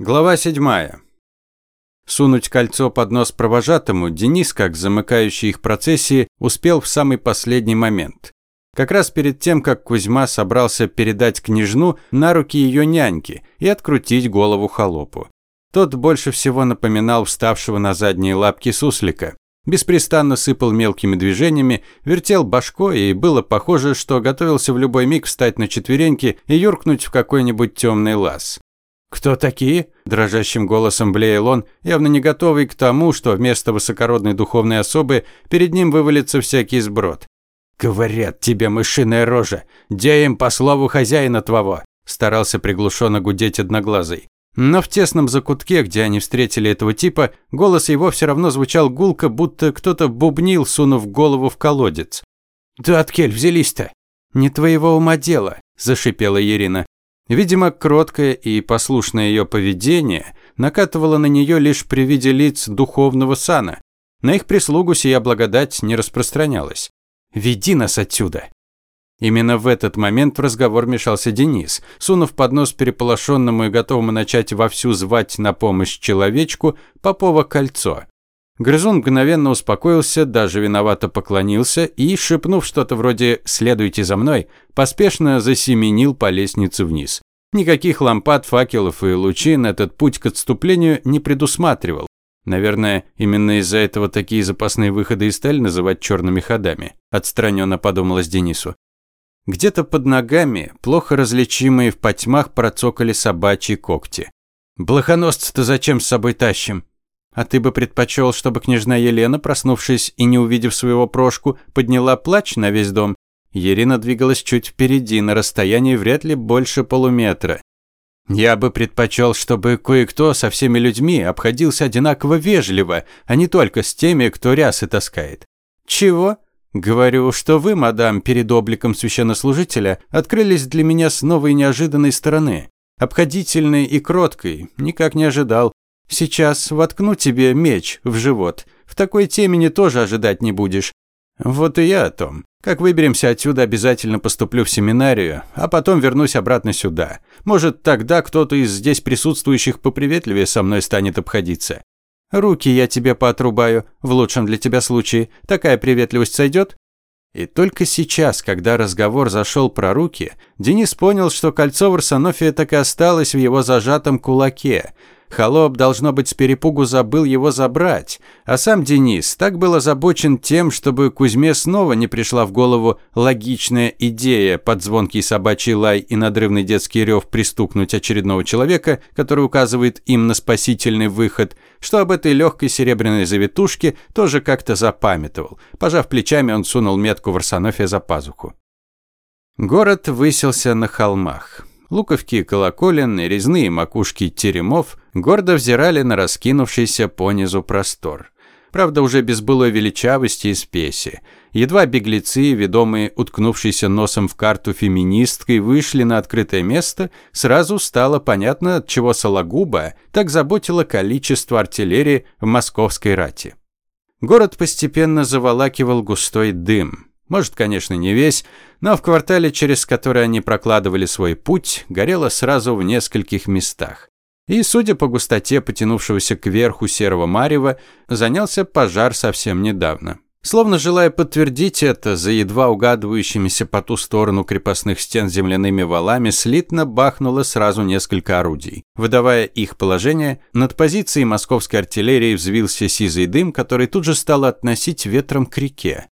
Глава седьмая. Сунуть кольцо под нос провожатому Денис, как замыкающий их процессии, успел в самый последний момент. Как раз перед тем, как Кузьма собрался передать княжну на руки ее няньки и открутить голову холопу. Тот больше всего напоминал вставшего на задние лапки суслика. Беспрестанно сыпал мелкими движениями, вертел башкой, и было похоже, что готовился в любой миг встать на четвереньки и юркнуть в какой-нибудь темный лаз. «Кто такие?» – дрожащим голосом блеял он, явно не готовый к тому, что вместо высокородной духовной особы перед ним вывалится всякий сброд. «Говорят тебе, мышиная рожа, где им по слову хозяина твоего?» – старался приглушенно гудеть одноглазый. Но в тесном закутке, где они встретили этого типа, голос его все равно звучал гулко, будто кто-то бубнил, сунув голову в колодец. «Да откель взялись-то?» «Не твоего ума дело», – зашипела Ирина. Видимо, кроткое и послушное ее поведение накатывало на нее лишь при виде лиц духовного сана. На их прислугу сия благодать не распространялась. «Веди нас отсюда!» Именно в этот момент в разговор мешался Денис, сунув под нос переполошенному и готовому начать вовсю звать на помощь человечку Попова кольцо. Грызун мгновенно успокоился, даже виновато поклонился и, шепнув что-то вроде «следуйте за мной», поспешно засеменил по лестнице вниз. Никаких лампад, факелов и лучин этот путь к отступлению не предусматривал. Наверное, именно из-за этого такие запасные выходы и стали называть черными ходами, отстраненно подумалось Денису. Где-то под ногами, плохо различимые в потьмах, процокали собачьи когти. «Блохоносца-то зачем с собой тащим?» А ты бы предпочел, чтобы княжна Елена, проснувшись и не увидев своего прошку, подняла плач на весь дом? Ерина двигалась чуть впереди, на расстоянии вряд ли больше полуметра. Я бы предпочел, чтобы кое-кто со всеми людьми обходился одинаково вежливо, а не только с теми, кто рясы таскает. Чего? Говорю, что вы, мадам, перед обликом священнослужителя открылись для меня с новой неожиданной стороны. Обходительной и кроткой, никак не ожидал. Сейчас воткну тебе меч в живот. В такой темени тоже ожидать не будешь. Вот и я о том. Как выберемся отсюда, обязательно поступлю в семинарию, а потом вернусь обратно сюда. Может, тогда кто-то из здесь присутствующих поприветливее со мной станет обходиться. Руки я тебе поотрубаю, в лучшем для тебя случае. Такая приветливость сойдет? И только сейчас, когда разговор зашел про руки, Денис понял, что кольцо Варсонофия так и осталось в его зажатом кулаке – Холоп, должно быть, с перепугу забыл его забрать. А сам Денис так был озабочен тем, чтобы Кузьме снова не пришла в голову логичная идея под звонкий собачий лай и надрывный детский рев пристукнуть очередного человека, который указывает им на спасительный выход, что об этой легкой серебряной завитушке тоже как-то запамятовал. Пожав плечами, он сунул метку в Арсенофе за пазуху. Город высился на холмах. Луковки колоколен и резные макушки теремов гордо взирали на раскинувшийся понизу простор. Правда, уже без былой величавости и спеси. Едва беглецы, ведомые уткнувшейся носом в карту феминисткой, вышли на открытое место, сразу стало понятно, от чего Сологуба так заботило количество артиллерии в московской рати. Город постепенно заволакивал густой дым. Может, конечно, не весь, но в квартале, через который они прокладывали свой путь, горело сразу в нескольких местах. И, судя по густоте потянувшегося кверху серого марева, занялся пожар совсем недавно. Словно желая подтвердить это, за едва угадывающимися по ту сторону крепостных стен земляными валами слитно бахнуло сразу несколько орудий. Выдавая их положение, над позицией московской артиллерии взвился сизый дым, который тут же стал относить ветром к реке.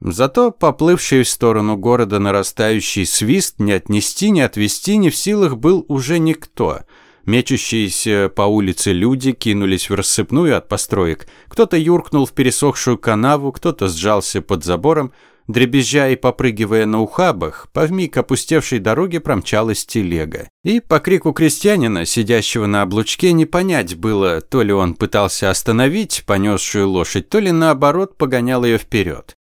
Зато поплывший в сторону города нарастающий свист не отнести, не отвести не в силах был уже никто. Мечущиеся по улице люди кинулись в рассыпную от построек. Кто-то юркнул в пересохшую канаву, кто-то сжался под забором. Дребезжа и попрыгивая на ухабах, по вмиг опустевшей дороге промчалась телега. И по крику крестьянина, сидящего на облучке, не понять было, то ли он пытался остановить понесшую лошадь, то ли наоборот погонял ее вперед.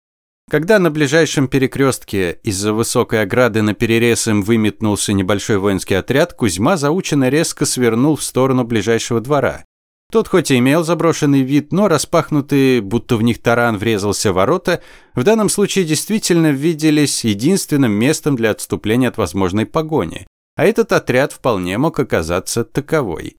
Когда на ближайшем перекрестке из-за высокой ограды на перерез им выметнулся небольшой воинский отряд, Кузьма заученно резко свернул в сторону ближайшего двора. Тот хоть и имел заброшенный вид, но распахнутые, будто в них таран врезался ворота, в данном случае действительно виделись единственным местом для отступления от возможной погони. А этот отряд вполне мог оказаться таковой.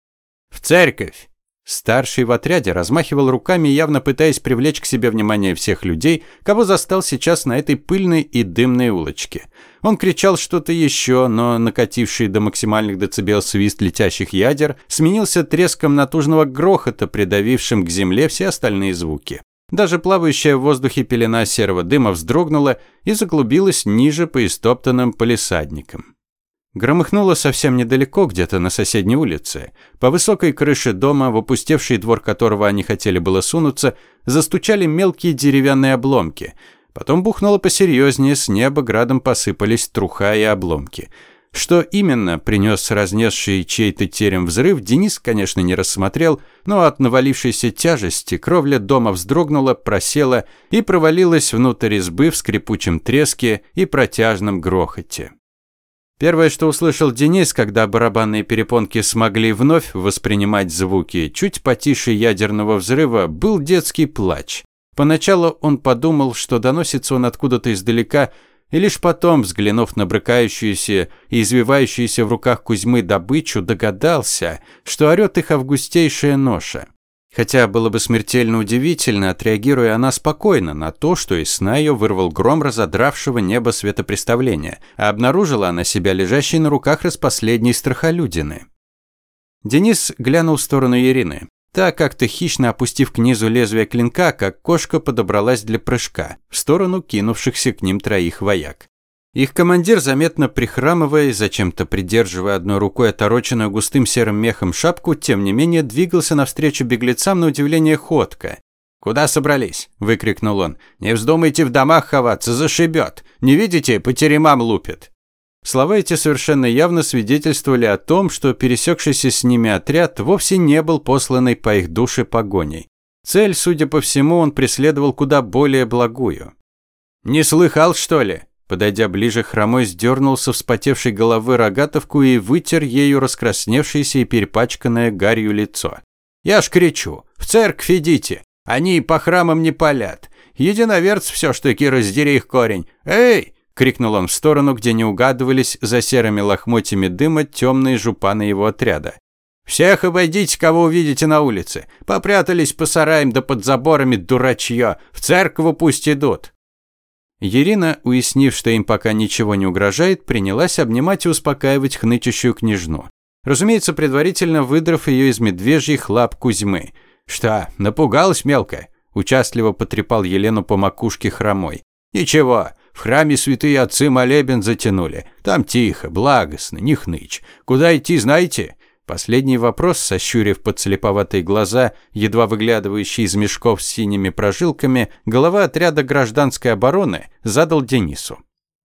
«В церковь!» Старший в отряде размахивал руками, явно пытаясь привлечь к себе внимание всех людей, кого застал сейчас на этой пыльной и дымной улочке. Он кричал что-то еще, но накативший до максимальных децибел свист летящих ядер сменился треском натужного грохота, придавившим к земле все остальные звуки. Даже плавающая в воздухе пелена серого дыма вздрогнула и заглубилась ниже по истоптанным полисадникам. Громыхнуло совсем недалеко, где-то на соседней улице. По высокой крыше дома, в опустевший двор которого они хотели было сунуться, застучали мелкие деревянные обломки. Потом бухнуло посерьезнее, с неба градом посыпались труха и обломки. Что именно принес разнесший чей-то терем взрыв, Денис, конечно, не рассмотрел, но от навалившейся тяжести кровля дома вздрогнула, просела и провалилась внутрь избы в скрипучем треске и протяжном грохоте. Первое, что услышал Денис, когда барабанные перепонки смогли вновь воспринимать звуки, чуть потише ядерного взрыва, был детский плач. Поначалу он подумал, что доносится он откуда-то издалека, и лишь потом, взглянув на брыкающуюся и извивающуюся в руках Кузьмы добычу, догадался, что орёт их августейшая ноша. Хотя было бы смертельно удивительно, отреагируя она спокойно на то, что из сна ее вырвал гром разодравшего небо светопреставления, а обнаружила она себя лежащей на руках распоследней страхолюдины. Денис глянул в сторону Ирины. Та, как-то хищно опустив к низу лезвие клинка, как кошка подобралась для прыжка, в сторону кинувшихся к ним троих вояк. Их командир, заметно прихрамывая и зачем-то придерживая одной рукой отороченную густым серым мехом шапку, тем не менее двигался навстречу беглецам на удивление ходко. «Куда собрались?» – выкрикнул он. «Не вздумайте в домах ховаться, зашибет! Не видите, по теремам лупит!» Слова эти совершенно явно свидетельствовали о том, что пересекшийся с ними отряд вовсе не был посланный по их душе погоней. Цель, судя по всему, он преследовал куда более благую. «Не слыхал, что ли?» Подойдя ближе, хромой сдернул со вспотевшей головы рогатовку и вытер ею раскрасневшееся и перепачканное гарью лицо. «Я ж кричу! В церковь идите! Они по храмам не палят! Единоверц все ж таки раздери их корень! Эй!» – крикнул он в сторону, где не угадывались за серыми лохмотьями дыма темные жупаны его отряда. «Всех обойдите, кого увидите на улице! Попрятались по сараям да под заборами, дурачье! В церковь пусть идут!» Ирина, уяснив, что им пока ничего не угрожает, принялась обнимать и успокаивать хнычущую княжну. Разумеется, предварительно выдрав ее из медвежьих лап Кузьмы. «Что, напугалась мелко?» Участливо потрепал Елену по макушке хромой. «Ничего, в храме святые отцы молебен затянули. Там тихо, благостно, не хнычь. Куда идти, знаете? Последний вопрос, сощурив подслеповатые глаза, едва выглядывающие из мешков с синими прожилками, голова отряда гражданской обороны задал Денису.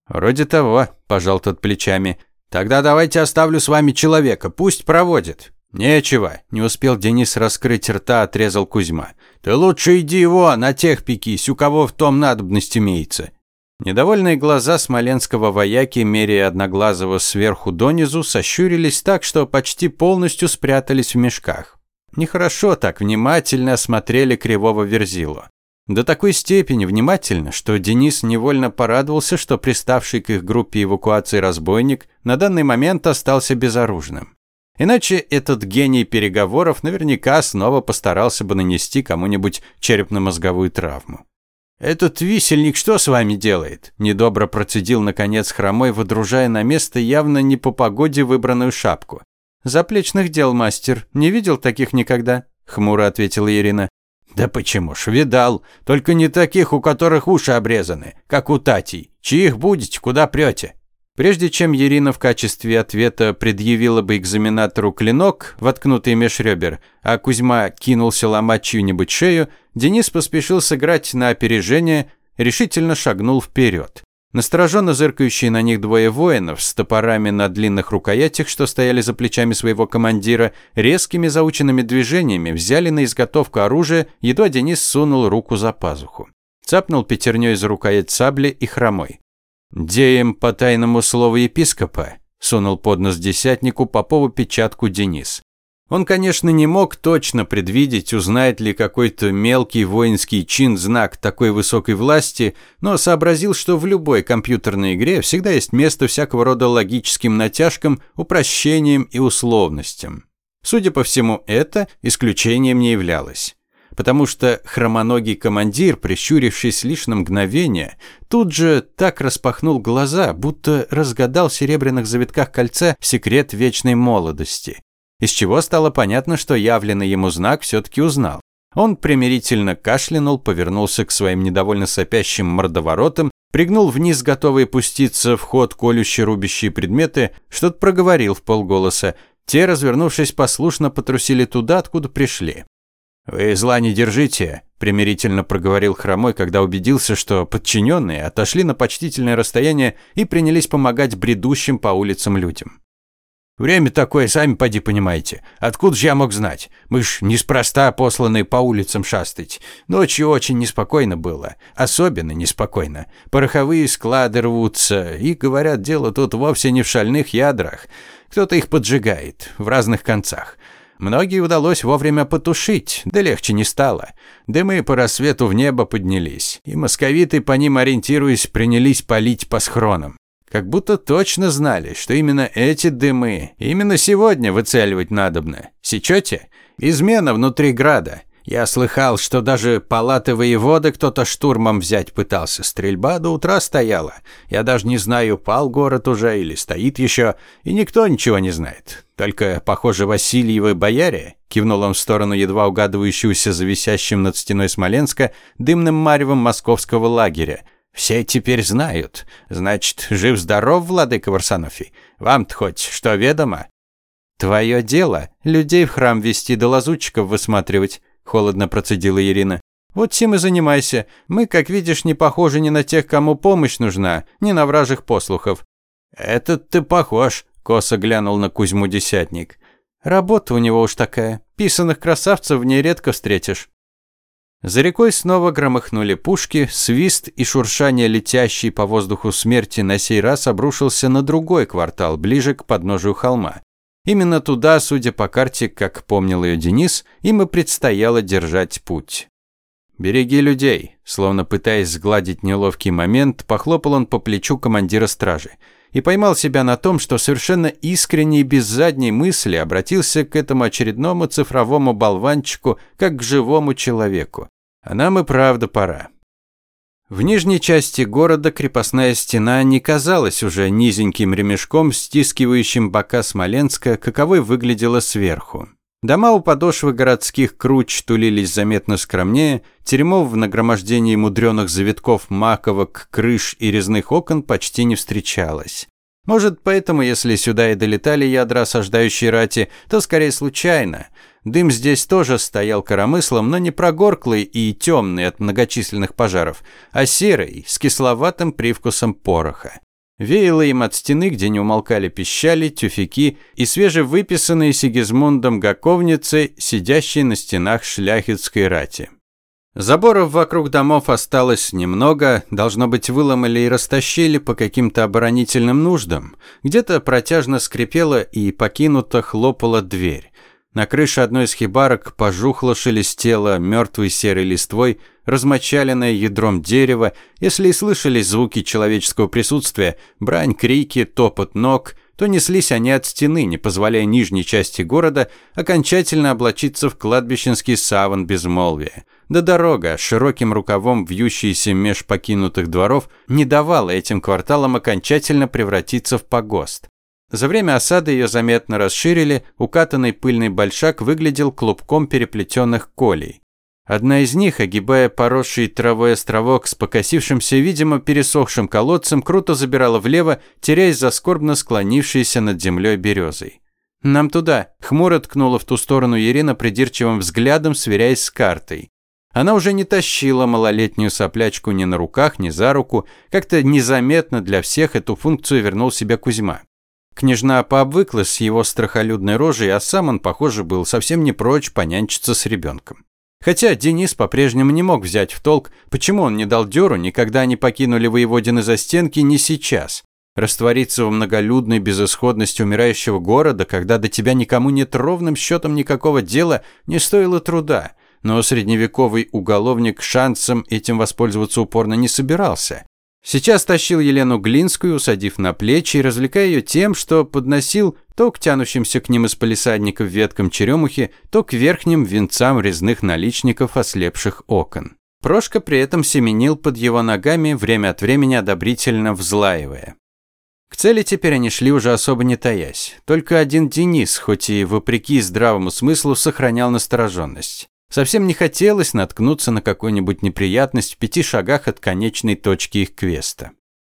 «Вроде того», – пожал тот плечами. «Тогда давайте оставлю с вами человека, пусть проводит». «Нечего», – не успел Денис раскрыть рта, отрезал Кузьма. «Ты лучше иди его, на тех пекись, у кого в том надобность имеется. Недовольные глаза смоленского вояки, меряя одноглазого сверху донизу, сощурились так, что почти полностью спрятались в мешках. Нехорошо так внимательно осмотрели кривого верзилу. До такой степени внимательно, что Денис невольно порадовался, что приставший к их группе эвакуации разбойник на данный момент остался безоружным. Иначе этот гений переговоров наверняка снова постарался бы нанести кому-нибудь черепно-мозговую травму. «Этот висельник что с вами делает?» Недобро процедил, наконец, хромой, выдружая на место явно не по погоде выбранную шапку. «Заплечных дел, мастер. Не видел таких никогда?» Хмуро ответила Ирина. «Да почему ж, видал. Только не таких, у которых уши обрезаны, как у Татей. Чьих будете, куда прете?» Прежде чем Ирина в качестве ответа предъявила бы экзаменатору клинок, воткнутый меж ребер, а Кузьма кинулся ломать чью-нибудь шею, Денис поспешил сыграть на опережение, решительно шагнул вперед. Настороженно зыркающие на них двое воинов с топорами на длинных рукоятях, что стояли за плечами своего командира, резкими заученными движениями взяли на изготовку оружие, едва Денис сунул руку за пазуху. Цапнул пятерней за рукоять сабли и хромой. «Деем по тайному слову епископа», – сунул под нос десятнику Попову печатку Денис. Он, конечно, не мог точно предвидеть, узнает ли какой-то мелкий воинский чин знак такой высокой власти, но сообразил, что в любой компьютерной игре всегда есть место всякого рода логическим натяжкам, упрощениям и условностям. Судя по всему, это исключением не являлось. Потому что хромоногий командир, прищурившись лишь на мгновение, тут же так распахнул глаза, будто разгадал в серебряных завитках кольца секрет вечной молодости. Из чего стало понятно, что явленный ему знак все-таки узнал. Он примирительно кашлянул, повернулся к своим недовольно сопящим мордоворотам, пригнул вниз, готовый пуститься в ход колющие рубящие предметы, что-то проговорил в полголоса. Те, развернувшись, послушно потрусили туда, откуда пришли. «Вы зла не держите», – примирительно проговорил Хромой, когда убедился, что подчиненные отошли на почтительное расстояние и принялись помогать бредущим по улицам людям. Время такое, сами поди понимаете. Откуда же я мог знать? Мы ж неспроста посланы по улицам шастать. Ночью очень неспокойно было. Особенно неспокойно. Пороховые склады рвутся. И, говорят, дело тут вовсе не в шальных ядрах. Кто-то их поджигает. В разных концах. Многие удалось вовремя потушить, да легче не стало. Дымы по рассвету в небо поднялись, и московиты, по ним ориентируясь, принялись палить по схронам. Как будто точно знали, что именно эти дымы именно сегодня выцеливать надобно. Сечете? Измена внутри града. Я слыхал, что даже палаты воеводы кто-то штурмом взять пытался. Стрельба до утра стояла. Я даже не знаю, пал город уже или стоит еще, и никто ничего не знает. Только, похоже, Васильевы бояре, кивнул он в сторону едва угадывающегося за висящим над стеной Смоленска дымным маревом московского лагеря, все теперь знают. Значит, жив-здоров, владыка Варсонофий? Вам-то хоть что ведомо? Твое дело людей в храм вести да лазутчиков высматривать, холодно процедила Ирина. Вот тем и занимайся. Мы, как видишь, не похожи ни на тех, кому помощь нужна, ни на вражих послухов. Этот ты похож, косо глянул на Кузьму Десятник. Работа у него уж такая. Писаных красавцев в ней редко встретишь. За рекой снова громыхнули пушки, свист и шуршание летящей по воздуху смерти на сей раз обрушился на другой квартал, ближе к подножию холма. Именно туда, судя по карте, как помнил ее Денис, им и предстояло держать путь. «Береги людей», словно пытаясь сгладить неловкий момент, похлопал он по плечу командира стражи и поймал себя на том, что совершенно искренне и без задней мысли обратился к этому очередному цифровому болванчику как к живому человеку. А нам и правда пора. В нижней части города крепостная стена не казалась уже низеньким ремешком, стискивающим бока Смоленска, каковой выглядела сверху. Дома у подошвы городских круч тулились заметно скромнее, теремов в нагромождении мудреных завитков маковок, крыш и резных окон почти не встречалось. Может, поэтому, если сюда и долетали ядра осаждающей рати, то скорее случайно – Дым здесь тоже стоял коромыслом, но не прогорклый и темный от многочисленных пожаров, а серый, с кисловатым привкусом пороха. Веяло им от стены, где не умолкали пищали, тюфяки и свежевыписанные Сигизмундом гаковницы, сидящие на стенах шляхетской рати. Заборов вокруг домов осталось немного, должно быть, выломали и растащили по каким-то оборонительным нуждам. Где-то протяжно скрипела и покинута хлопала дверь. На крыше одной из хибарок пожухло шелестело мертвой серой листвой, размочаленное ядром дерева, если и слышались звуки человеческого присутствия, брань, крики, топот ног, то неслись они от стены, не позволяя нижней части города окончательно облачиться в кладбищенский саван безмолвия. Да дорога, широким рукавом вьющаяся меж покинутых дворов, не давала этим кварталам окончательно превратиться в погост. За время осады ее заметно расширили, укатанный пыльный большак выглядел клубком переплетенных колей. Одна из них, огибая поросший травой островок с покосившимся, видимо, пересохшим колодцем, круто забирала влево, теряясь за скорбно склонившейся над землей березой. «Нам туда», – хмуро ткнула в ту сторону Ирина придирчивым взглядом, сверяясь с картой. Она уже не тащила малолетнюю соплячку ни на руках, ни за руку. Как-то незаметно для всех эту функцию вернул себе Кузьма. Княжна пообвыклась с его страхолюдной рожей, а сам он, похоже, был совсем не прочь понянчиться с ребенком. Хотя Денис по-прежнему не мог взять в толк, почему он не дал дёру, никогда не покинули воеводины застенки, не сейчас. Раствориться в многолюдной безысходности умирающего города, когда до тебя никому нет ровным счетом никакого дела, не стоило труда. Но средневековый уголовник шансом этим воспользоваться упорно не собирался. Сейчас тащил Елену Глинскую, усадив на плечи и развлекая ее тем, что подносил то к тянущимся к ним из палисадников веткам черемухи, то к верхним венцам резных наличников ослепших окон. Прошка при этом семенил под его ногами, время от времени одобрительно взлаивая. К цели теперь они шли уже особо не таясь. Только один Денис, хоть и вопреки здравому смыслу, сохранял настороженность. Совсем не хотелось наткнуться на какую-нибудь неприятность в пяти шагах от конечной точки их квеста.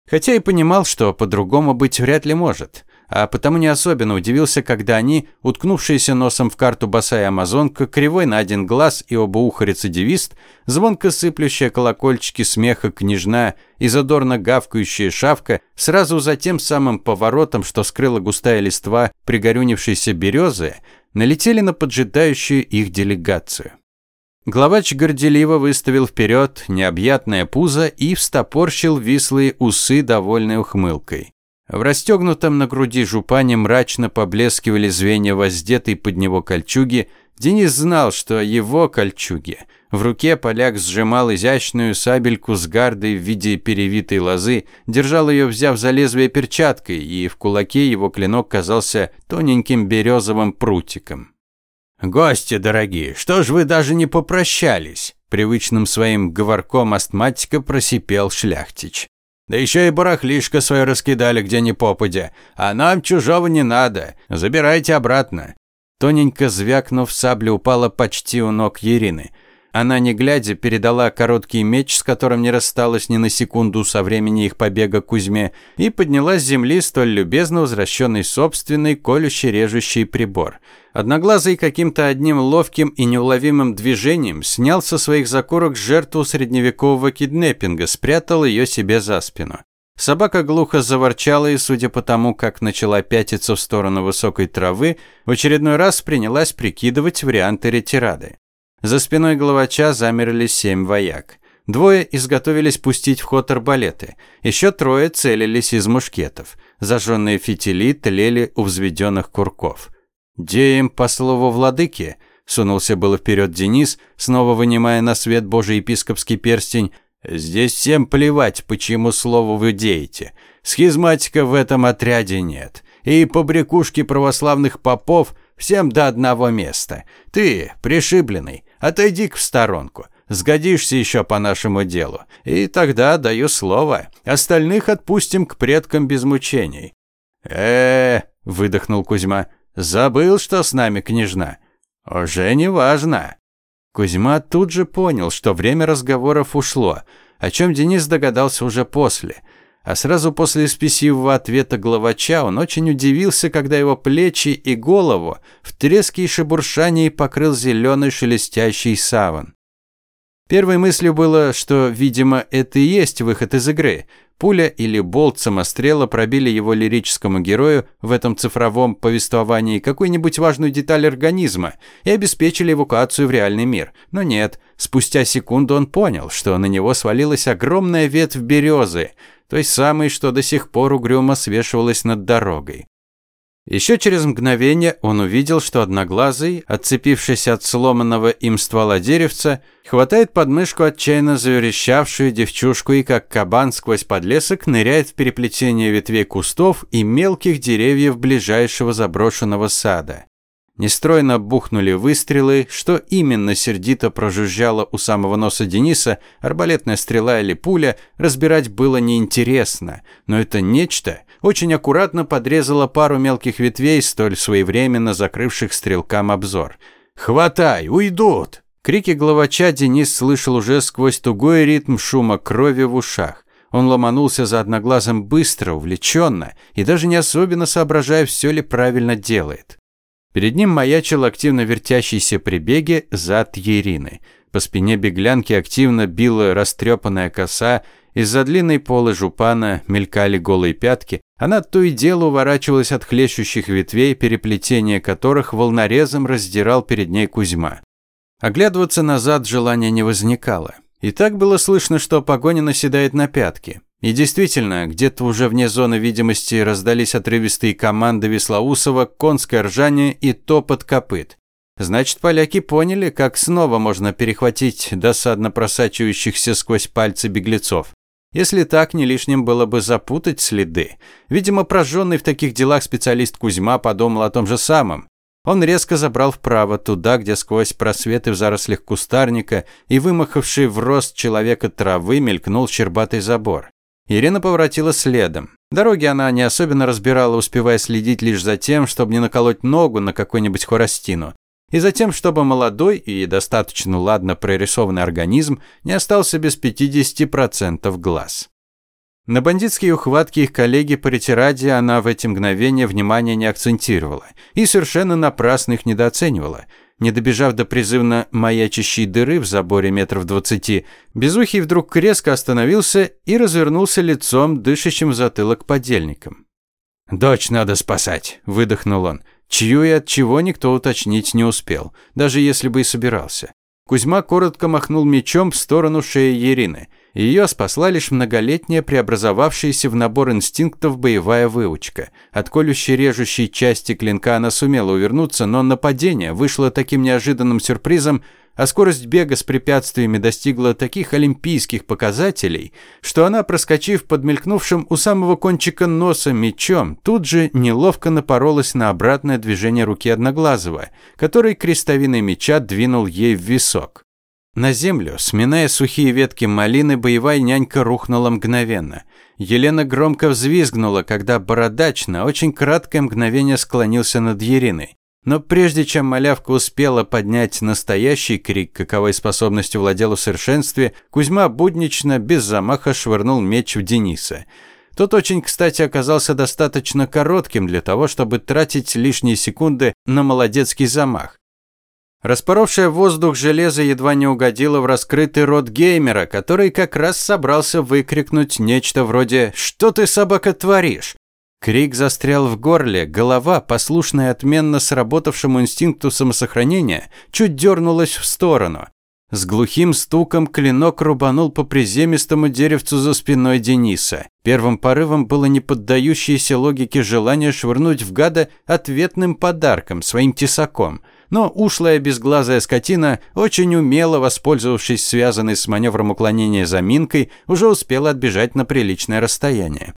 Хотя и понимал, что по-другому быть вряд ли может а потому не особенно удивился, когда они, уткнувшиеся носом в карту босая амазонка, кривой на один глаз и оба уха рецидивист, звонко сыплющая колокольчики смеха княжна и задорно гавкающая шавка, сразу за тем самым поворотом, что скрыла густая листва пригорюнившейся березы, налетели на поджидающую их делегацию. Главач горделиво выставил вперед необъятное пузо и встопорщил вислые усы довольной ухмылкой. В расстегнутом на груди жупане мрачно поблескивали звенья воздетой под него кольчуги. Денис знал, что его кольчуги. В руке поляк сжимал изящную сабельку с гардой в виде перевитой лозы, держал ее, взяв за лезвие перчаткой, и в кулаке его клинок казался тоненьким березовым прутиком. «Гости дорогие, что ж вы даже не попрощались?» Привычным своим говорком астматика просипел шляхтич. Да еще и барахлишко свое раскидали где ни попадя. А нам чужого не надо. Забирайте обратно». Тоненько звякнув, сабля упала почти у ног Ирины. Она, не глядя, передала короткий меч, с которым не рассталась ни на секунду со времени их побега к Кузьме, и подняла с земли столь любезно возвращенный собственный колюще-режущий прибор – Одноглазый каким-то одним ловким и неуловимым движением снял со своих закорок жертву средневекового киднеппинга, спрятал ее себе за спину. Собака глухо заворчала и, судя по тому, как начала пятиться в сторону высокой травы, в очередной раз принялась прикидывать варианты ретирады. За спиной главача замерли семь вояк. Двое изготовились пустить в ход арбалеты. Еще трое целились из мушкетов. Зажженные фитили тлели у взведенных курков. «Деем по слову владыки», – сунулся было вперед Денис, снова вынимая на свет Божий епископский перстень. «Здесь всем плевать, почему слову вы деете. Схизматика в этом отряде нет. И побрякушки православных попов всем до одного места. Ты, пришибленный, отойди-ка в сторонку. Сгодишься еще по нашему делу. И тогда даю слово. Остальных отпустим к предкам без мучений». «Э-э-э», выдохнул Кузьма, – Забыл, что с нами княжна? Уже не важно. Кузьма тут же понял, что время разговоров ушло, о чем Денис догадался уже после. А сразу после спесивого ответа главача он очень удивился, когда его плечи и голову в треске и шебуршании покрыл зеленый шелестящий саван. Первой мыслью было, что, видимо, это и есть выход из игры – Пуля или болт самострела пробили его лирическому герою в этом цифровом повествовании какую-нибудь важную деталь организма и обеспечили эвакуацию в реальный мир. Но нет, спустя секунду он понял, что на него свалилась огромная ветвь березы, той самой, что до сих пор угрюмо свешивалась над дорогой. Еще через мгновение он увидел, что одноглазый, отцепившись от сломанного им ствола деревца, хватает подмышку отчаянно заверещавшую девчушку и как кабан сквозь подлесок ныряет в переплетение ветвей кустов и мелких деревьев ближайшего заброшенного сада. Нестройно бухнули выстрелы, что именно сердито прожужжало у самого носа Дениса, арбалетная стрела или пуля, разбирать было неинтересно, но это нечто – очень аккуратно подрезала пару мелких ветвей, столь своевременно закрывших стрелкам обзор. «Хватай, уйдут!» Крики главача Денис слышал уже сквозь тугой ритм шума крови в ушах. Он ломанулся за одноглазым быстро, увлеченно и даже не особенно соображая, все ли правильно делает. Перед ним маячил активно вертящийся при беге зад Ерины. По спине беглянки активно била растрепанная коса, из-за длинной полы жупана мелькали голые пятки, она то и дело уворачивалась от хлещущих ветвей, переплетение которых волнорезом раздирал перед ней Кузьма. Оглядываться назад желания не возникало. И так было слышно, что погоня наседает на пятки. И действительно, где-то уже вне зоны видимости раздались отрывистые команды Веслоусова, конское ржание и топот копыт. Значит, поляки поняли, как снова можно перехватить досадно просачивающихся сквозь пальцы беглецов. Если так, не лишним было бы запутать следы. Видимо, прожженный в таких делах специалист Кузьма подумал о том же самом. Он резко забрал вправо, туда, где сквозь просветы в зарослях кустарника и вымахавший в рост человека травы мелькнул щербатый забор. Ирина поворотила следом. Дороги она не особенно разбирала, успевая следить лишь за тем, чтобы не наколоть ногу на какой-нибудь хворостину. И за тем, чтобы молодой и достаточно ладно прорисованный организм не остался без 50% глаз. На бандитские ухватки их коллеги по ретираде она в эти мгновения внимания не акцентировала и совершенно напрасно их недооценивала. Не добежав до призывно маячащей дыры в заборе метров двадцати, Безухий вдруг резко остановился и развернулся лицом, дышащим затылок подельником. «Дочь надо спасать», – выдохнул он, чью и от чего никто уточнить не успел, даже если бы и собирался. Кузьма коротко махнул мечом в сторону шеи Ирины – ее спасла лишь многолетняя преобразовавшаяся в набор инстинктов боевая выучка. От колющей режущей части клинка она сумела увернуться, но нападение вышло таким неожиданным сюрпризом, а скорость бега с препятствиями достигла таких олимпийских показателей, что она, проскочив под мелькнувшим у самого кончика носа мечом, тут же неловко напоролась на обратное движение руки Одноглазого, который крестовиной меча двинул ей в висок. На землю, сминая сухие ветки малины, боевая нянька рухнула мгновенно. Елена громко взвизгнула, когда бородач на очень краткое мгновение склонился над Ериной. Но прежде чем малявка успела поднять настоящий крик, каковой способностью владел в совершенстве, Кузьма буднично, без замаха швырнул меч в Дениса. Тот очень, кстати, оказался достаточно коротким для того, чтобы тратить лишние секунды на молодецкий замах. Распоровшее воздух железо едва не угодило в раскрытый рот геймера, который как раз собрался выкрикнуть нечто вроде «Что ты, собака, творишь?». Крик застрял в горле, голова, послушная отменно сработавшему инстинкту самосохранения, чуть дернулась в сторону. С глухим стуком клинок рубанул по приземистому деревцу за спиной Дениса. Первым порывом было неподдающееся логике желание швырнуть в гада ответным подарком, своим тесаком – но ушлая безглазая скотина, очень умело воспользовавшись связанной с маневром уклонения заминкой, уже успела отбежать на приличное расстояние.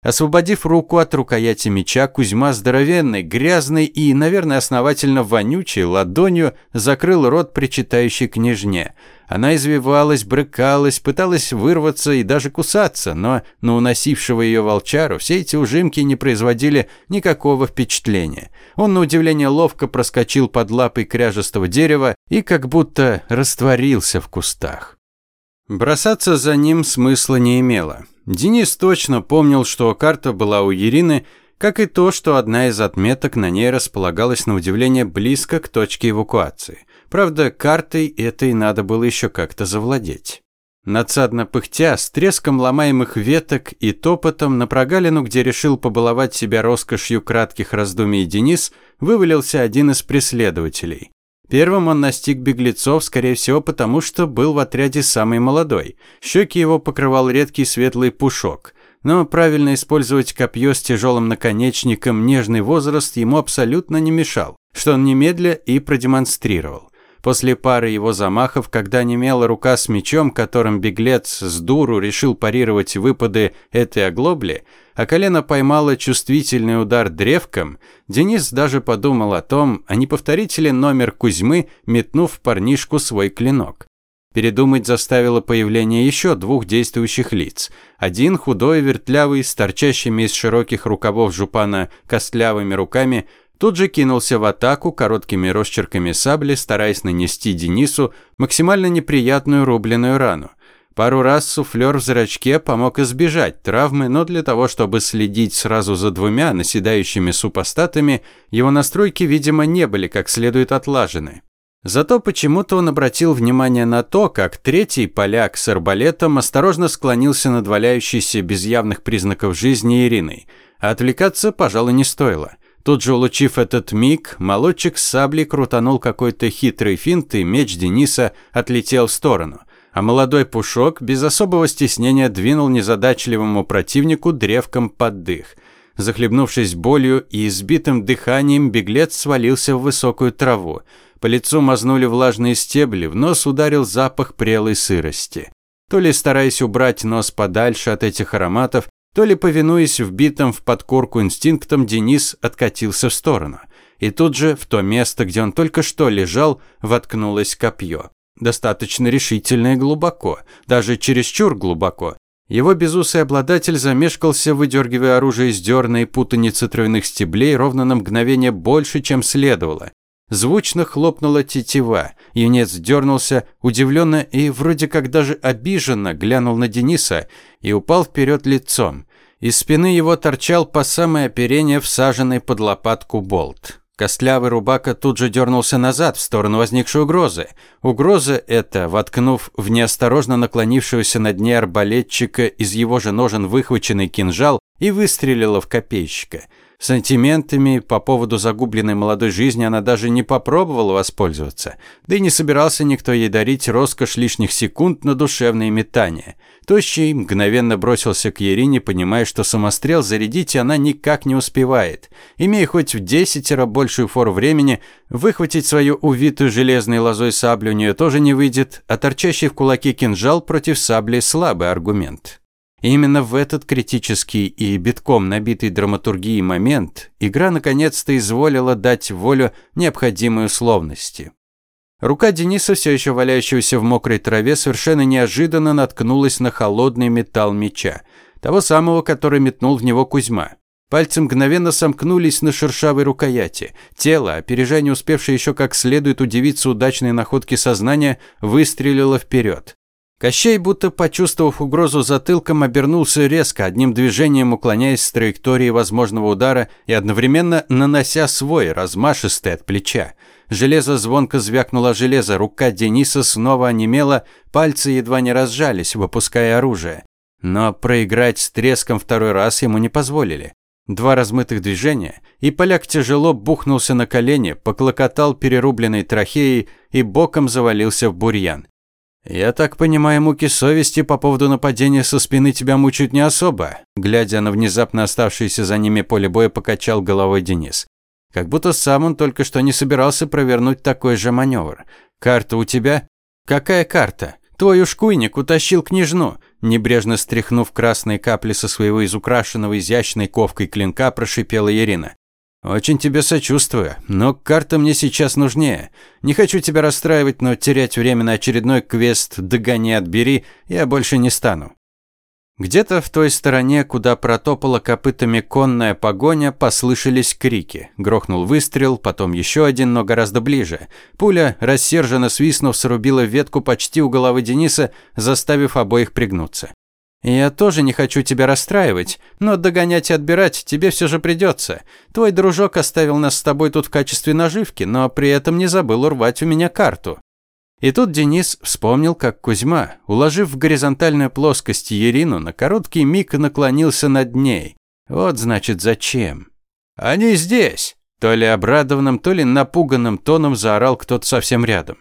Освободив руку от рукояти меча, Кузьма здоровенный, грязный и, наверное, основательно вонючий ладонью закрыл рот причитающей княжне. Она извивалась, брыкалась, пыталась вырваться и даже кусаться, но на уносившего ее волчару все эти ужимки не производили никакого впечатления. Он, на удивление, ловко проскочил под лапой кряжестого дерева и как будто растворился в кустах. Бросаться за ним смысла не имело. Денис точно помнил, что карта была у Ирины, как и то, что одна из отметок на ней располагалась на удивление близко к точке эвакуации. Правда, картой этой надо было еще как-то завладеть. Надсадно пыхтя, с треском ломаемых веток и топотом на прогалину, где решил побаловать себя роскошью кратких раздумий Денис, вывалился один из преследователей. Первым он настиг беглецов, скорее всего, потому что был в отряде самый молодой. Щеки его покрывал редкий светлый пушок. Но правильно использовать копье с тяжелым наконечником нежный возраст ему абсолютно не мешал, что он немедля и продемонстрировал. После пары его замахов, когда немела рука с мечом, которым беглец с дуру решил парировать выпады этой оглобли, а колено поймало чувствительный удар древком, Денис даже подумал о том, а не повторить ли номер Кузьмы, метнув парнишку свой клинок. Передумать заставило появление еще двух действующих лиц. Один худой, вертлявый, с торчащими из широких рукавов жупана костлявыми руками, Тут же кинулся в атаку короткими росчерками сабли, стараясь нанести Денису максимально неприятную рубленную рану. Пару раз суфлер в зрачке помог избежать травмы, но для того, чтобы следить сразу за двумя наседающими супостатами, его настройки, видимо, не были как следует отлажены. Зато почему-то он обратил внимание на то, как третий поляк с арбалетом осторожно склонился над валяющейся без явных признаков жизни Ириной. А отвлекаться, пожалуй, не стоило. Тут же, улучив этот миг, молодчик с саблей крутанул какой-то хитрый финт, и меч Дениса отлетел в сторону. А молодой Пушок без особого стеснения двинул незадачливому противнику древком под дых. Захлебнувшись болью и избитым дыханием, беглец свалился в высокую траву. По лицу мазнули влажные стебли, в нос ударил запах прелой сырости. То ли стараясь убрать нос подальше от этих ароматов, то ли повинуясь вбитым в подкорку инстинктам, Денис откатился в сторону. И тут же, в то место, где он только что лежал, воткнулось копье. Достаточно решительно и глубоко, даже чересчур глубоко. Его безусый обладатель замешкался, выдергивая оружие из дерна и путаницы травяных стеблей ровно на мгновение больше, чем следовало. Звучно хлопнула тетива. Юнец дернулся, удивленно и вроде как даже обиженно глянул на Дениса и упал вперед лицом. Из спины его торчал по самое оперение всаженный под лопатку болт. Костлявый рубака тут же дернулся назад, в сторону возникшей угрозы. Угроза эта, воткнув в неосторожно наклонившегося над ней арбалетчика из его же ножен выхваченный кинжал, и выстрелила в копейщика. Сантиментами по поводу загубленной молодой жизни она даже не попробовала воспользоваться. Да и не собирался никто ей дарить роскошь лишних секунд на душевные метания. Тощий мгновенно бросился к Ерине, понимая, что самострел зарядить она никак не успевает. Имея хоть в десятеро большую фору времени, выхватить свою увитую железной лозой саблю у нее тоже не выйдет, а торчащий в кулаке кинжал против сабли слабый аргумент. Именно в этот критический и битком набитый драматургией момент игра наконец-то изволила дать волю необходимой условности. Рука Дениса, все еще валяющегося в мокрой траве, совершенно неожиданно наткнулась на холодный металл меча, того самого, который метнул в него Кузьма. Пальцы мгновенно сомкнулись на шершавой рукояти. Тело, опережая успевшее еще как следует удивиться удачной находке сознания, выстрелило вперед. Кощей, будто почувствовав угрозу затылком, обернулся резко, одним движением уклоняясь с траектории возможного удара и одновременно нанося свой, размашистый от плеча. Железо звонко звякнуло железо, рука Дениса снова онемела, пальцы едва не разжались, выпуская оружие. Но проиграть с треском второй раз ему не позволили. Два размытых движения, и поляк тяжело бухнулся на колени, поклокотал перерубленной трахеей и боком завалился в бурьян. «Я так понимаю, муки совести по поводу нападения со спины тебя мучают не особо», глядя на внезапно оставшееся за ними поле боя, покачал головой Денис. Как будто сам он только что не собирался провернуть такой же маневр. «Карта у тебя?» «Какая карта?» «Твой ушкуйник утащил княжну», небрежно стряхнув красные капли со своего изукрашенного изящной ковкой клинка, прошипела Ирина. «Очень тебе сочувствую, но карта мне сейчас нужнее. Не хочу тебя расстраивать, но терять время на очередной квест «Догони, отбери» я больше не стану». Где-то в той стороне, куда протопала копытами конная погоня, послышались крики. Грохнул выстрел, потом еще один, но гораздо ближе. Пуля, рассерженно свистнув, срубила ветку почти у головы Дениса, заставив обоих пригнуться. «Я тоже не хочу тебя расстраивать, но догонять и отбирать тебе все же придется. Твой дружок оставил нас с тобой тут в качестве наживки, но при этом не забыл урвать у меня карту». И тут Денис вспомнил, как Кузьма, уложив в горизонтальную плоскость Ерину, на короткий миг наклонился над ней. Вот значит зачем. «Они здесь!» То ли обрадованным, то ли напуганным тоном заорал кто-то совсем рядом.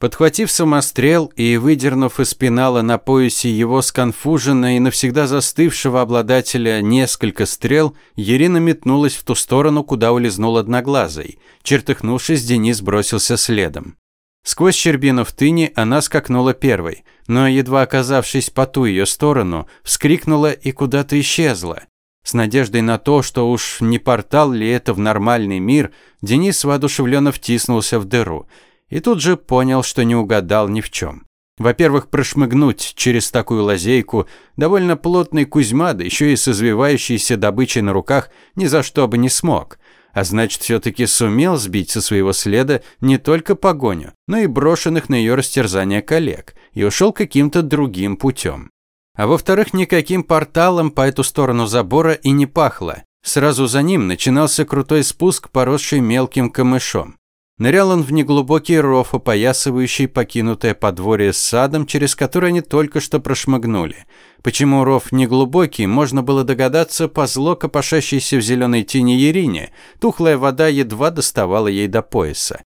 Подхватив самострел и выдернув из пенала на поясе его сконфуженно и навсегда застывшего обладателя несколько стрел, Ирина метнулась в ту сторону, куда улизнул одноглазый. Чертыхнувшись, Денис бросился следом. Сквозь щербину в тыне она скакнула первой, но, едва оказавшись по ту ее сторону, вскрикнула и куда-то исчезла. С надеждой на то, что уж не портал ли это в нормальный мир, Денис воодушевленно втиснулся в дыру – и тут же понял, что не угадал ни в чем. Во-первых, прошмыгнуть через такую лазейку довольно плотный Кузьма, да еще и с извивающейся добычей на руках, ни за что бы не смог. А значит, все-таки сумел сбить со своего следа не только погоню, но и брошенных на ее растерзание коллег, и ушел каким-то другим путем. А во-вторых, никаким порталом по эту сторону забора и не пахло. Сразу за ним начинался крутой спуск, поросший мелким камышом. Нырял он в неглубокий ров, опоясывающий покинутое подворье с садом, через который они только что прошмыгнули. Почему ров неглубокий, можно было догадаться по зло копошащейся в зеленой тени Ерине. Тухлая вода едва доставала ей до пояса.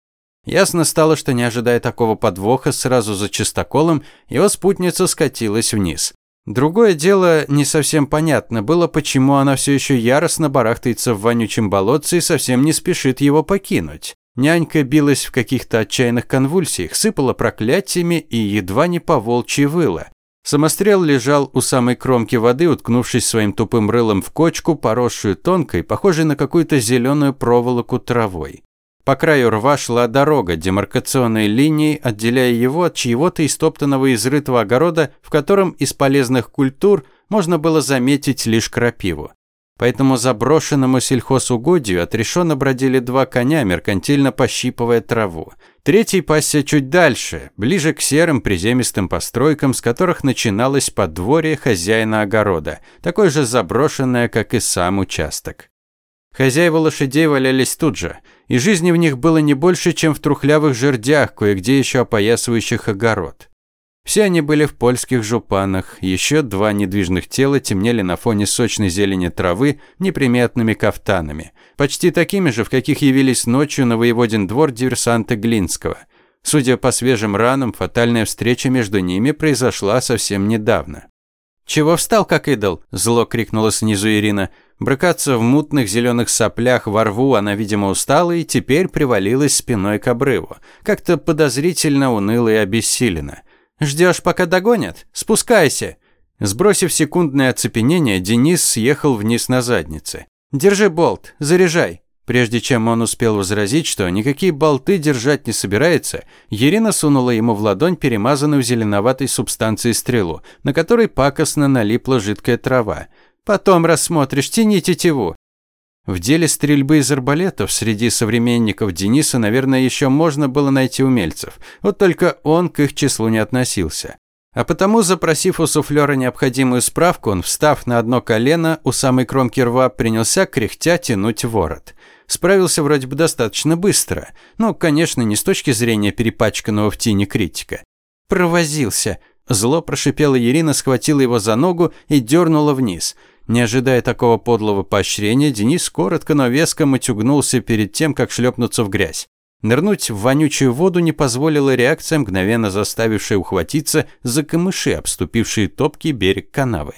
Ясно стало, что не ожидая такого подвоха, сразу за чистоколом его спутница скатилась вниз. Другое дело, не совсем понятно было, почему она все еще яростно барахтается в вонючем болотце и совсем не спешит его покинуть. Нянька билась в каких-то отчаянных конвульсиях, сыпала проклятиями и едва не по волчьи выла. Самострел лежал у самой кромки воды, уткнувшись своим тупым рылом в кочку, поросшую тонкой, похожей на какую-то зеленую проволоку травой. По краю рва шла дорога, демаркационной линией, отделяя его от чьего-то истоптанного изрытого огорода, в котором из полезных культур можно было заметить лишь крапиву. По этому заброшенному сельхозугодию отрешенно бродили два коня, меркантильно пощипывая траву. Третий пасся чуть дальше, ближе к серым приземистым постройкам, с которых начиналось подворье хозяина огорода, такое же заброшенное, как и сам участок. Хозяева лошадей валялись тут же, и жизни в них было не больше, чем в трухлявых жердях, кое-где еще опоясывающих огород. Все они были в польских жупанах, еще два недвижных тела темнели на фоне сочной зелени травы неприметными кафтанами, почти такими же, в каких явились ночью на воеводин двор диверсанта Глинского. Судя по свежим ранам, фатальная встреча между ними произошла совсем недавно. «Чего встал, как идол?» – зло крикнула снизу Ирина. Брыкаться в мутных зеленых соплях во рву она, видимо, устала и теперь привалилась спиной к обрыву. Как-то подозрительно уныло и обессиленно. Ждешь, пока догонят? Спускайся!» Сбросив секундное оцепенение, Денис съехал вниз на заднице. «Держи болт, заряжай!» Прежде чем он успел возразить, что никакие болты держать не собирается, Ирина сунула ему в ладонь перемазанную зеленоватой субстанцией стрелу, на которой пакостно налипла жидкая трава. «Потом рассмотришь, тяни тетиву!» В деле стрельбы из арбалетов среди современников Дениса, наверное, еще можно было найти умельцев. Вот только он к их числу не относился. А потому, запросив у суфлера необходимую справку, он, встав на одно колено, у самой кромки рва принялся кряхтя тянуть ворот. Справился вроде бы достаточно быстро. Ну, конечно, не с точки зрения перепачканного в тени критика. «Провозился!» Зло прошипела Ирина, схватила его за ногу и дернула вниз – не ожидая такого подлого поощрения, Денис коротко, но веско матюгнулся перед тем, как шлепнуться в грязь. Нырнуть в вонючую воду не позволила реакция, мгновенно заставившая ухватиться за камыши, обступившие топкий берег канавы.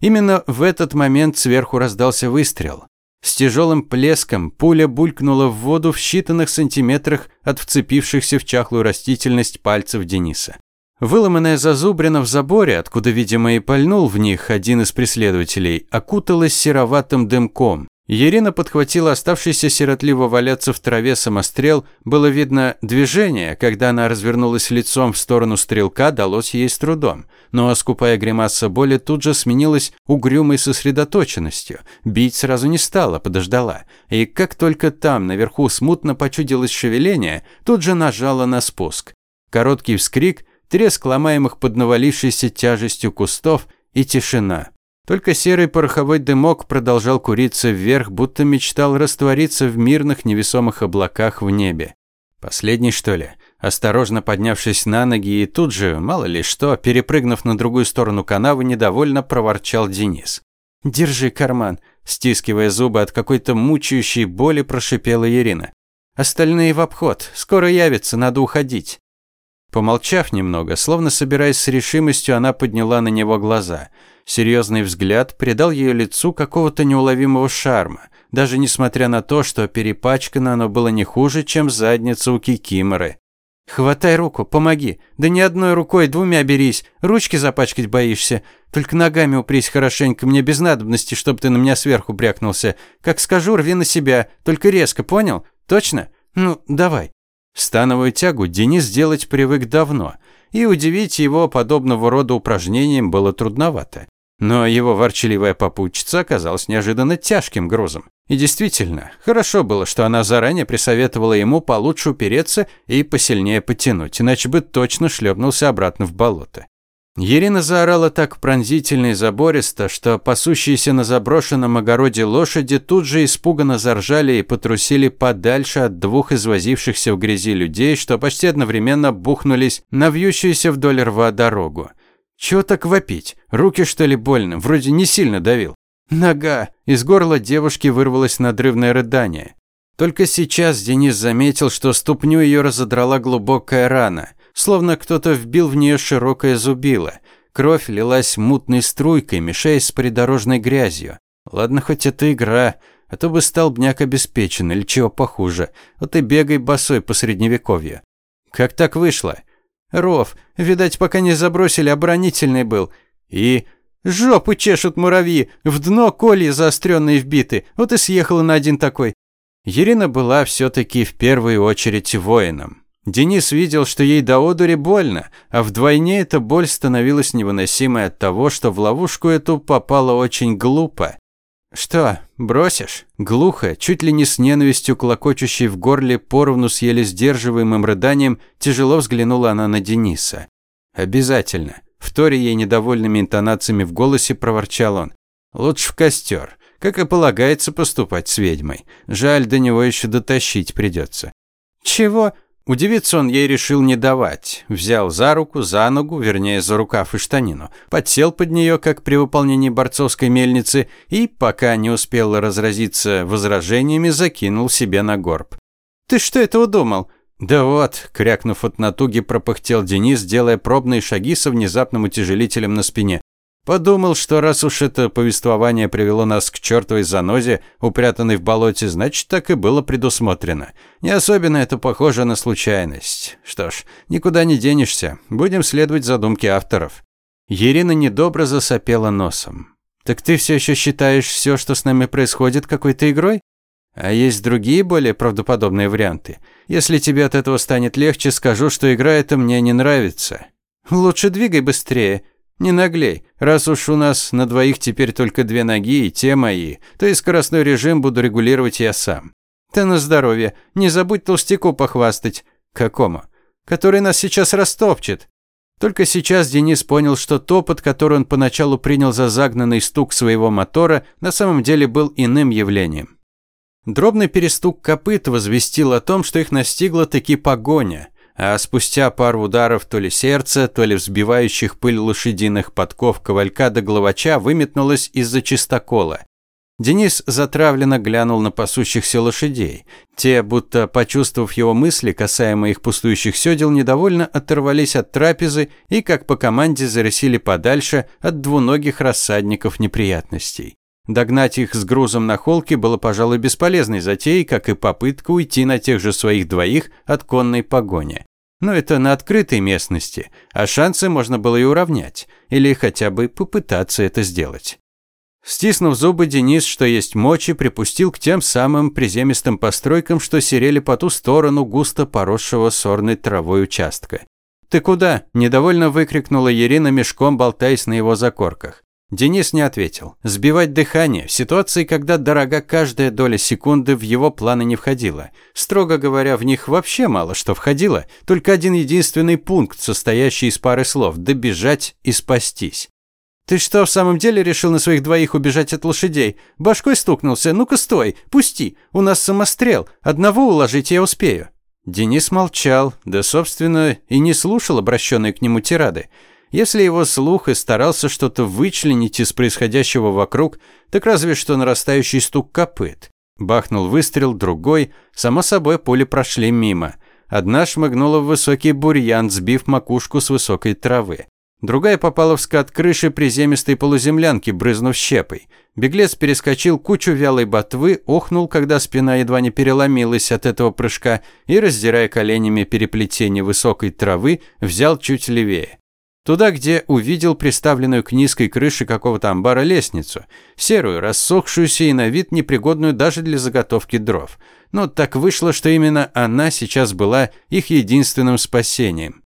Именно в этот момент сверху раздался выстрел. С тяжелым плеском пуля булькнула в воду в считанных сантиметрах от вцепившихся в чахлую растительность пальцев Дениса. Выломанная зазубрина в заборе, откуда, видимо, и пальнул в них один из преследователей, окуталась сероватым дымком. Ирина подхватила оставшийся сиротливо валяться в траве самострел. Было видно движение, когда она развернулась лицом в сторону стрелка, далось ей с трудом. Но скупая гримаса боли тут же сменилась угрюмой сосредоточенностью. Бить сразу не стала, подождала. И как только там, наверху, смутно почудилось шевеление, тут же нажала на спуск. Короткий вскрик – треск ломаемых под навалившейся тяжестью кустов и тишина. Только серый пороховой дымок продолжал куриться вверх, будто мечтал раствориться в мирных невесомых облаках в небе. Последний, что ли? Осторожно поднявшись на ноги и тут же, мало ли что, перепрыгнув на другую сторону канавы, недовольно проворчал Денис. «Держи карман», стискивая зубы от какой-то мучающей боли, прошипела Ирина. «Остальные в обход. Скоро явятся, надо уходить». Помолчав немного, словно собираясь с решимостью, она подняла на него глаза. Серьезный взгляд придал ее лицу какого-то неуловимого шарма, даже несмотря на то, что перепачкано оно было не хуже, чем задница у кикиморы. «Хватай руку, помоги. Да не одной рукой, двумя берись. Ручки запачкать боишься. Только ногами упрись хорошенько, мне без надобности, чтобы ты на меня сверху брякнулся. Как скажу, рви на себя. Только резко, понял? Точно? Ну, давай». Становую тягу Денис делать привык давно, и удивить его подобного рода упражнением было трудновато. Но его ворчливая попутчица оказалась неожиданно тяжким грузом. И действительно, хорошо было, что она заранее присоветовала ему получше упереться и посильнее потянуть, иначе бы точно шлепнулся обратно в болото. Ирина заорала так пронзительно и забористо, что пасущиеся на заброшенном огороде лошади тут же испуганно заржали и потрусили подальше от двух извозившихся в грязи людей, что почти одновременно бухнулись на вьющуюся вдоль рва дорогу. Чего так вопить? Руки что ли больно? Вроде не сильно давил. Нога! Из горла девушки вырвалось надрывное рыдание. Только сейчас Денис заметил, что ступню ее разодрала глубокая рана – словно кто-то вбил в нее широкое зубило. Кровь лилась мутной струйкой, мешаясь с придорожной грязью. Ладно, хоть это игра, а то бы стал бняк обеспечен или чего похуже. Вот и бегай босой по средневековью. Как так вышло? Ров, видать, пока не забросили, оборонительный был. И жопы чешут муравьи, в дно колья заостренные вбиты. Вот и съехала на один такой. Ирина была все-таки в первую очередь воином. Денис видел, что ей до одури больно, а вдвойне эта боль становилась невыносимой от того, что в ловушку эту попала очень глупо. «Что, бросишь?» Глухо, чуть ли не с ненавистью клокочущей в горле, поровну с еле сдерживаемым рыданием, тяжело взглянула она на Дениса. «Обязательно». Вторя ей недовольными интонациями в голосе проворчал он. «Лучше в костер. Как и полагается поступать с ведьмой. Жаль, до него еще дотащить придется». «Чего?» Удивиться он ей решил не давать. Взял за руку, за ногу, вернее, за рукав и штанину. Подсел под нее, как при выполнении борцовской мельницы, и, пока не успел разразиться возражениями, закинул себе на горб. «Ты что это удумал?» «Да вот», – крякнув от натуги, пропыхтел Денис, делая пробные шаги со внезапным утяжелителем на спине. Подумал, что раз уж это повествование привело нас к чертовой занозе, упрятанной в болоте, значит, так и было предусмотрено. Не особенно это похоже на случайность. Что ж, никуда не денешься. Будем следовать задумке авторов. Ирина недобро засопела носом. «Так ты все еще считаешь все, что с нами происходит, какой-то игрой? А есть другие, более правдоподобные варианты. Если тебе от этого станет легче, скажу, что игра эта мне не нравится. Лучше двигай быстрее. Не наглей. Раз уж у нас на двоих теперь только две ноги и те мои, то и скоростной режим буду регулировать я сам. Ты на здоровье. Не забудь толстяку похвастать. Какому? Который нас сейчас растопчет. Только сейчас Денис понял, что топот, который он поначалу принял за загнанный стук своего мотора, на самом деле был иным явлением. Дробный перестук копыт возвестил о том, что их настигла таки погоня – а спустя пару ударов то ли сердца, то ли взбивающих пыль лошадиных подков ковалька до главача выметнулось из-за чистокола. Денис затравленно глянул на пасущихся лошадей. Те, будто почувствовав его мысли, касаемо их пустующих сёдел, недовольно оторвались от трапезы и, как по команде, зарысили подальше от двуногих рассадников неприятностей. Догнать их с грузом на холке было, пожалуй, бесполезной затеей, как и попытка уйти на тех же своих двоих от конной погони. Но это на открытой местности, а шансы можно было и уравнять, или хотя бы попытаться это сделать. Стиснув зубы, Денис, что есть мочи, припустил к тем самым приземистым постройкам, что серели по ту сторону густо поросшего сорной травой участка. «Ты куда?» – недовольно выкрикнула Ирина мешком, болтаясь на его закорках. Денис не ответил. Сбивать дыхание в ситуации, когда дорога каждая доля секунды, в его планы не входила. Строго говоря, в них вообще мало что входило, только один единственный пункт, состоящий из пары слов – добежать и спастись. «Ты что, в самом деле решил на своих двоих убежать от лошадей? Башкой стукнулся? Ну-ка стой, пусти, у нас самострел, одного уложить я успею». Денис молчал, да, собственно, и не слушал обращенной к нему тирады. Если его слух и старался что-то вычленить из происходящего вокруг, так разве что нарастающий стук копыт. Бахнул выстрел, другой. Само собой, пули прошли мимо. Одна шмыгнула в высокий бурьян, сбив макушку с высокой травы. Другая попала в скат крыши приземистой полуземлянки, брызнув щепой. Беглец перескочил кучу вялой ботвы, охнул, когда спина едва не переломилась от этого прыжка, и, раздирая коленями переплетение высокой травы, взял чуть левее. Туда, где увидел приставленную к низкой крыше какого-то амбара лестницу, серую, рассохшуюся и на вид непригодную даже для заготовки дров. Но так вышло, что именно она сейчас была их единственным спасением.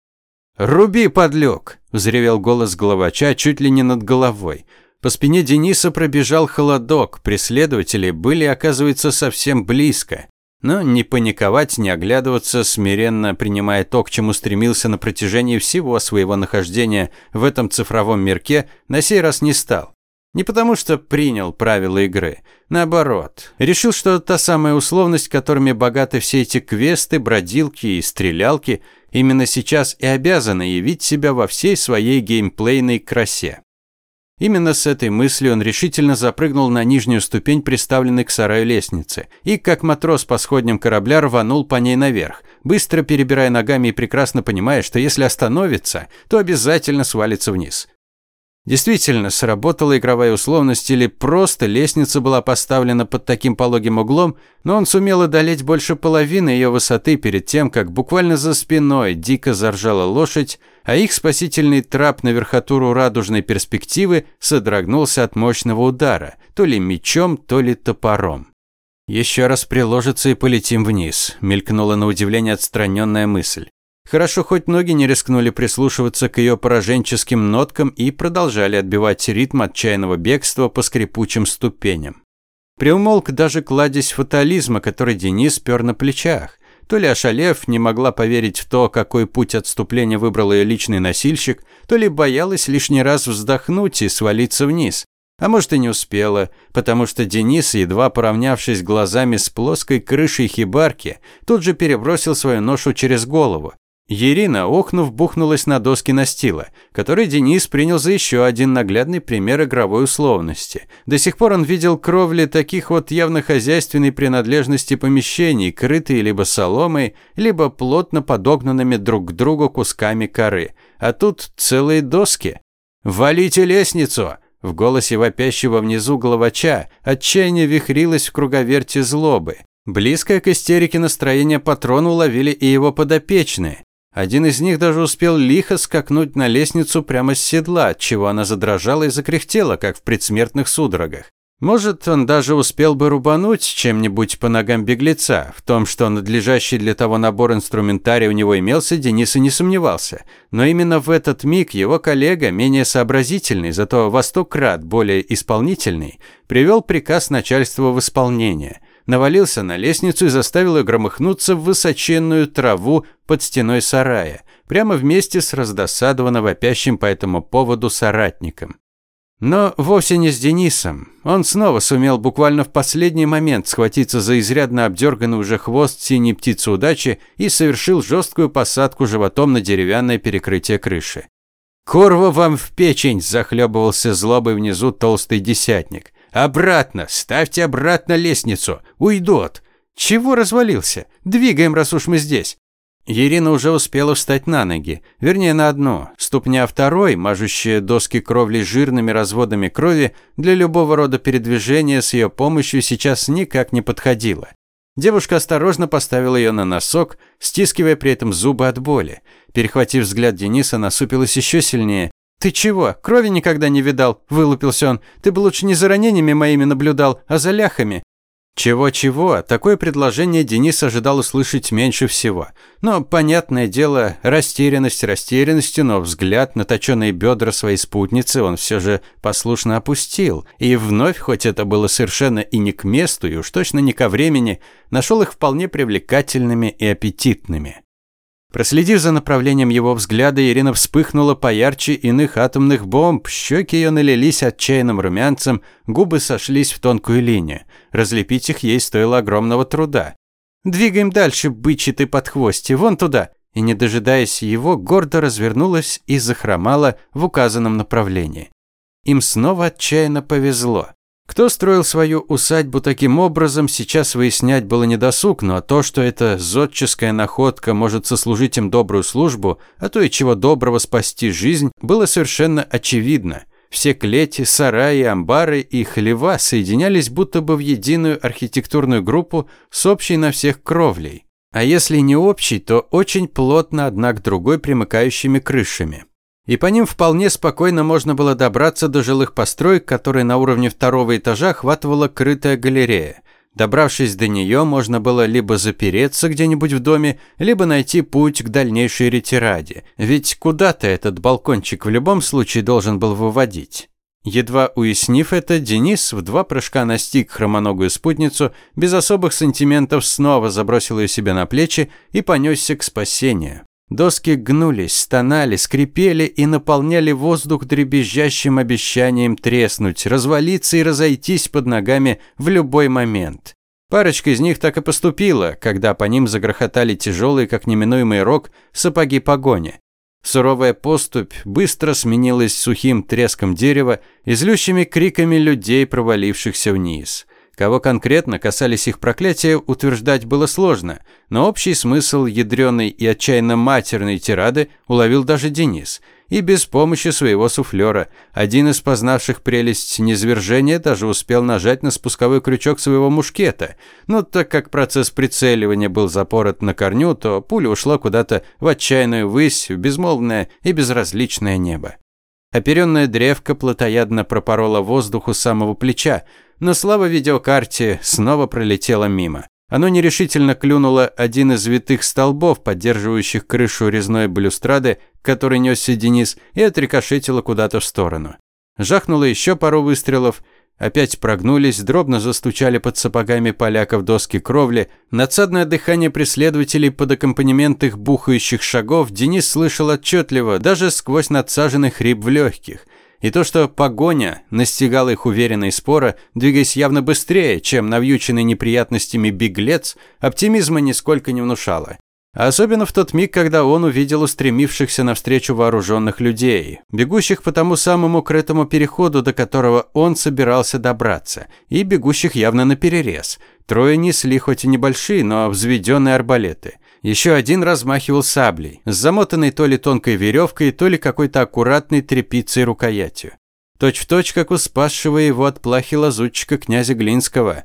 «Руби, подлёг!» – взревел голос главача чуть ли не над головой. По спине Дениса пробежал холодок, преследователи были, оказывается, совсем близко. Но не паниковать, не оглядываться, смиренно принимая то, к чему стремился на протяжении всего своего нахождения в этом цифровом мирке, на сей раз не стал. Не потому что принял правила игры. Наоборот. Решил, что та самая условность, которыми богаты все эти квесты, бродилки и стрелялки, именно сейчас и обязана явить себя во всей своей геймплейной красе. Именно с этой мыслью он решительно запрыгнул на нижнюю ступень приставленной к сараю лестницы и, как матрос по сходням корабля, рванул по ней наверх, быстро перебирая ногами и прекрасно понимая, что если остановится, то обязательно свалится вниз. Действительно, сработала игровая условность или просто лестница была поставлена под таким пологим углом, но он сумел одолеть больше половины ее высоты перед тем, как буквально за спиной дико заржала лошадь, а их спасительный трап на верхотуру радужной перспективы содрогнулся от мощного удара, то ли мечом, то ли топором. «Еще раз приложится и полетим вниз», – мелькнула на удивление отстраненная мысль. Хорошо, хоть ноги не рискнули прислушиваться к ее пораженческим ноткам и продолжали отбивать ритм отчаянного бегства по скрипучим ступеням. Приумолк даже кладезь фатализма, который Денис пер на плечах. То ли ошалев, не могла поверить в то, какой путь отступления выбрал ее личный носильщик, то ли боялась лишний раз вздохнуть и свалиться вниз. А может и не успела, потому что Денис, едва поравнявшись глазами с плоской крышей хибарки, тут же перебросил свою ношу через голову. Ирина, охнув, бухнулась на доски настила, который Денис принял за еще один наглядный пример игровой условности. До сих пор он видел кровли таких вот явно хозяйственной принадлежности помещений, крытые либо соломой, либо плотно подогнанными друг к другу кусками коры. А тут целые доски. «Валите лестницу!» В голосе вопящего внизу головача отчаяние вихрилось в круговерте злобы. Близкое к истерике настроение патрона уловили и его подопечные. Один из них даже успел лихо скакнуть на лестницу прямо с седла, отчего она задрожала и закряхтела, как в предсмертных судорогах. Может, он даже успел бы рубануть чем-нибудь по ногам беглеца. В том, что надлежащий для того набор инструментария у него имелся, Денис и не сомневался. Но именно в этот миг его коллега, менее сообразительный, зато во сто крат более исполнительный, привел приказ начальства в исполнение – навалился на лестницу и заставил ее громыхнуться в высоченную траву под стеной сарая, прямо вместе с раздосадованно вопящим по этому поводу соратником. Но вовсе не с Денисом. Он снова сумел буквально в последний момент схватиться за изрядно обдерганный уже хвост синей птицы удачи и совершил жесткую посадку животом на деревянное перекрытие крыши. «Курва вам в печень!» – захлебывался злобой внизу толстый десятник. «Обратно! Ставьте обратно лестницу! Уйдут!» «Чего развалился? Двигаем, раз уж мы здесь!» Ирина уже успела встать на ноги, вернее на одну. Ступня второй, мажущая доски кровли жирными разводами крови, для любого рода передвижения с ее помощью сейчас никак не подходила. Девушка осторожно поставила ее на носок, стискивая при этом зубы от боли. Перехватив взгляд Дениса, насупилась еще сильнее. «Ты чего? Крови никогда не видал?» – вылупился он. «Ты бы лучше не за ранениями моими наблюдал, а за ляхами». Чего-чего, такое предложение Денис ожидал услышать меньше всего. Но, понятное дело, растерянность растерянностью, но взгляд на точенные бедра своей спутницы он все же послушно опустил. И вновь, хоть это было совершенно и не к месту, и уж точно не ко времени, нашел их вполне привлекательными и аппетитными. Проследив за направлением его взгляда, Ирина вспыхнула поярче иных атомных бомб, щеки ее налились отчаянным румянцем, губы сошлись в тонкую линию. Разлепить их ей стоило огромного труда. «Двигаем дальше, бычий ты под хвости, вон туда!» И, не дожидаясь его, гордо развернулась и захромала в указанном направлении. Им снова отчаянно повезло. Кто строил свою усадьбу таким образом, сейчас выяснять было недосуг, но то, что эта зодческая находка может сослужить им добрую службу, а то и чего доброго спасти жизнь, было совершенно очевидно. Все клети, сараи, амбары и хлева соединялись будто бы в единую архитектурную группу с общей на всех кровлей. А если не общей, то очень плотно одна к другой примыкающими крышами и по ним вполне спокойно можно было добраться до жилых построек, которые на уровне второго этажа охватывала крытая галерея. Добравшись до нее, можно было либо запереться где-нибудь в доме, либо найти путь к дальнейшей ретираде, ведь куда-то этот балкончик в любом случае должен был выводить. Едва уяснив это, Денис в два прыжка настиг хромоногую спутницу, без особых сантиментов снова забросил ее себе на плечи и понесся к спасению. Доски гнулись, стонали, скрипели и наполняли воздух дребезжащим обещанием треснуть, развалиться и разойтись под ногами в любой момент. Парочка из них так и поступила, когда по ним загрохотали тяжелые, как неминуемый рог, сапоги погони. Суровая поступь быстро сменилась сухим треском дерева и злющими криками людей, провалившихся вниз. Кого конкретно касались их проклятия, утверждать было сложно, но общий смысл ядреной и отчаянно матерной тирады уловил даже Денис. и без помощи своего суфлера. Один из познавших прелесть низвержения даже успел нажать на спусковой крючок своего мушкета. Но так как процесс прицеливания был запорот на корню, то пуля ушла куда-то в отчаянную высь, в безмолвное и безразличное небо. Оперенная древка плотоядно пропорола воздух у самого плеча, но слава видеокарте снова пролетела мимо. Оно нерешительно клюнуло один из витых столбов, поддерживающих крышу резной балюстрады, который несся Денис, и отрикошетило куда-то в сторону. Жахнуло еще пару выстрелов, опять прогнулись, дробно застучали под сапогами поляков доски кровли. Надсадное дыхание преследователей под аккомпанемент их бухающих шагов Денис слышал отчетливо, даже сквозь надсаженный хрип в легких. И то, что погоня настигала их уверенно и споро, двигаясь явно быстрее, чем навьюченный неприятностями беглец, оптимизма нисколько не внушало. Особенно в тот миг, когда он увидел устремившихся навстречу вооруженных людей, бегущих по тому самому крытому переходу, до которого он собирался добраться, и бегущих явно на перерез. Трое несли хоть и небольшие, но взведенные арбалеты. Еще один размахивал саблей, с замотанной то ли тонкой веревкой, то ли какой-то аккуратной тряпицей рукоятью. Точь в точь, как у спасшего его от плахи лазутчика князя Глинского.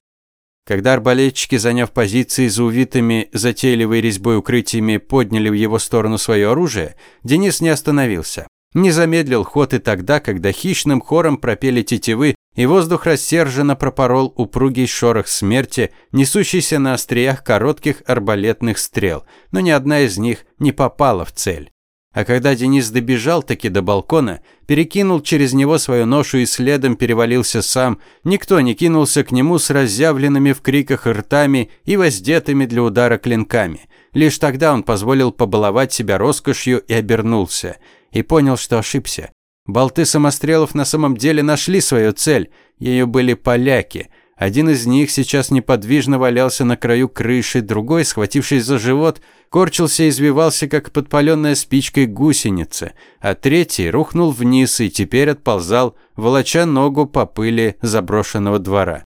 Когда арбалетчики, заняв позиции за увитыми затейливой резьбой укрытиями, подняли в его сторону свое оружие, Денис не остановился. Не замедлил ход и тогда, когда хищным хором пропели тетивы, и воздух рассерженно пропорол упругий шорох смерти, несущийся на остриях коротких арбалетных стрел, но ни одна из них не попала в цель. А когда Денис добежал таки до балкона, перекинул через него свою ношу и следом перевалился сам, никто не кинулся к нему с разъявленными в криках ртами и воздетыми для удара клинками. Лишь тогда он позволил побаловать себя роскошью и обернулся – и понял, что ошибся. Болты самострелов на самом деле нашли свою цель. Ее были поляки. Один из них сейчас неподвижно валялся на краю крыши, другой, схватившись за живот, корчился и извивался, как подпаленная спичкой гусеница, а третий рухнул вниз и теперь отползал, волоча ногу по пыли заброшенного двора.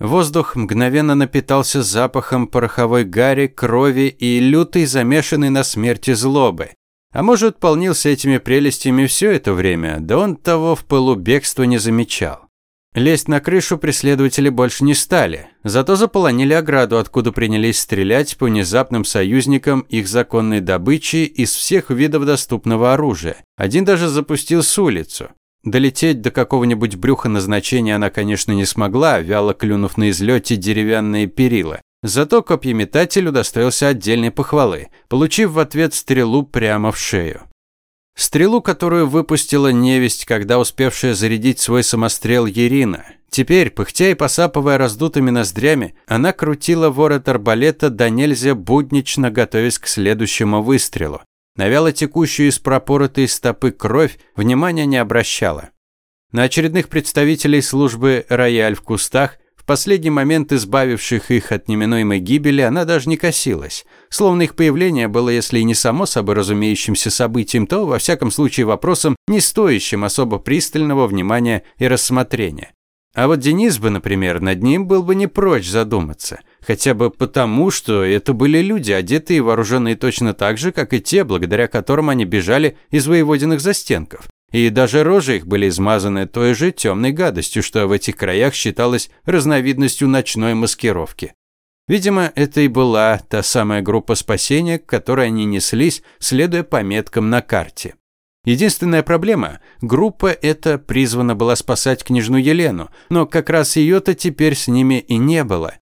Воздух мгновенно напитался запахом пороховой гари, крови и лютой замешанной на смерти злобы. А может, полнился этими прелестями все это время, да он того в пылу бегства не замечал. Лезть на крышу преследователи больше не стали, зато заполонили ограду, откуда принялись стрелять по внезапным союзникам их законной добычи из всех видов доступного оружия. Один даже запустил с улицу. Долететь до какого-нибудь брюха назначения она, конечно, не смогла, вяло клюнув на излете деревянные перила. Зато копьеметатель удостоился отдельной похвалы, получив в ответ стрелу прямо в шею. Стрелу, которую выпустила невесть, когда успевшая зарядить свой самострел Ерина. Теперь, пыхтя и посапывая раздутыми ноздрями, она крутила ворот арбалета до нельзя буднично, готовясь к следующему выстрелу. На текущую из пропоротой стопы кровь внимания не обращала. На очередных представителей службы «Рояль» в кустах последний момент избавивших их от неминуемой гибели, она даже не косилась. Словно их появление было, если и не само собой разумеющимся событием, то, во всяком случае, вопросом, не стоящим особо пристального внимания и рассмотрения. А вот Денис бы, например, над ним был бы не прочь задуматься. Хотя бы потому, что это были люди, одетые и вооруженные точно так же, как и те, благодаря которым они бежали из воеводиных застенков. И даже рожи их были измазаны той же темной гадостью, что в этих краях считалось разновидностью ночной маскировки. Видимо, это и была та самая группа спасения, к которой они неслись, следуя пометкам на карте. Единственная проблема – группа эта призвана была спасать княжну Елену, но как раз ее-то теперь с ними и не было.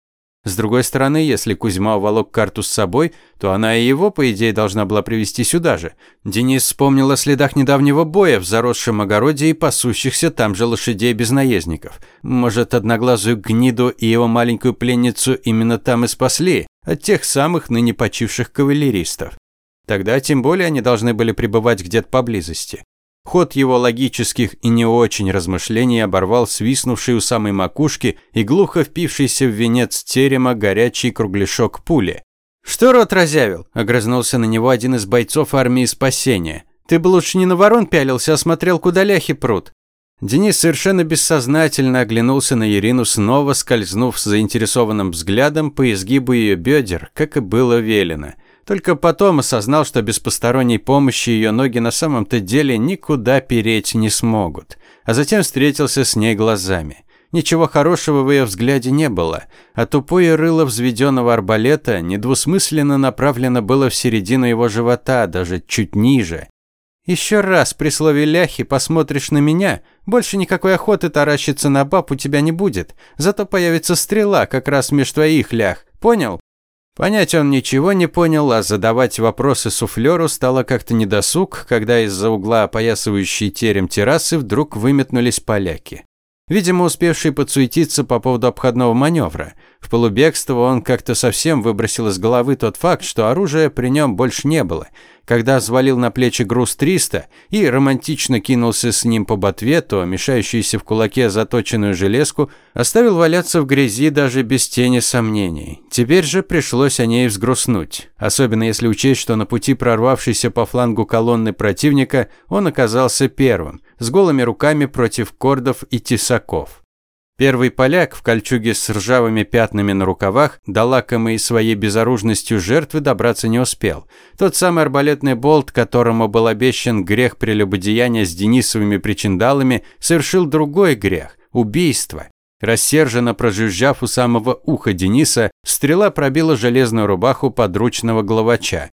С другой стороны, если Кузьма уволок карту с собой, то она и его, по идее, должна была привести сюда же. Денис вспомнил о следах недавнего боя в заросшем огороде и пасущихся там же лошадей без наездников. Может, одноглазую гниду и его маленькую пленницу именно там и спасли, от тех самых ныне почивших кавалеристов. Тогда тем более они должны были пребывать где-то поблизости. Ход его логических и не очень размышлений оборвал свистнувший у самой макушки и глухо впившийся в венец терема горячий кругляшок пули. «Что рот разявил?» – огрызнулся на него один из бойцов армии спасения. «Ты бы лучше не на ворон пялился, а смотрел, куда ляхи прут». Денис совершенно бессознательно оглянулся на Ирину, снова скользнув с заинтересованным взглядом по изгибу ее бедер, как и было велено – Только потом осознал, что без посторонней помощи ее ноги на самом-то деле никуда переть не смогут. А затем встретился с ней глазами. Ничего хорошего в ее взгляде не было, а тупое рыло взведенного арбалета недвусмысленно направлено было в середину его живота, даже чуть ниже. «Еще раз при слове ляхи посмотришь на меня, больше никакой охоты таращиться на баб у тебя не будет, зато появится стрела как раз меж твоих лях, понял?» Понять он ничего не понял, а задавать вопросы суфлеру стало как-то недосуг, когда из-за угла опоясывающей терем террасы вдруг выметнулись поляки. Видимо, успевший подсуетиться по поводу обходного маневра. В полубегство он как-то совсем выбросил из головы тот факт, что оружия при нем больше не было – когда взвалил на плечи груз 300 и романтично кинулся с ним по ботве, то мешающуюся в кулаке заточенную железку оставил валяться в грязи даже без тени сомнений. Теперь же пришлось о ней взгрустнуть, особенно если учесть, что на пути прорвавшейся по флангу колонны противника он оказался первым, с голыми руками против кордов и тесаков. Первый поляк в кольчуге с ржавыми пятнами на рукавах, до лакомой своей безоружностью жертвы добраться не успел. Тот самый арбалетный болт, которому был обещан грех прелюбодеяния с Денисовыми причиндалами, совершил другой грех – убийство. Рассерженно прожужжав у самого уха Дениса, стрела пробила железную рубаху подручного главача.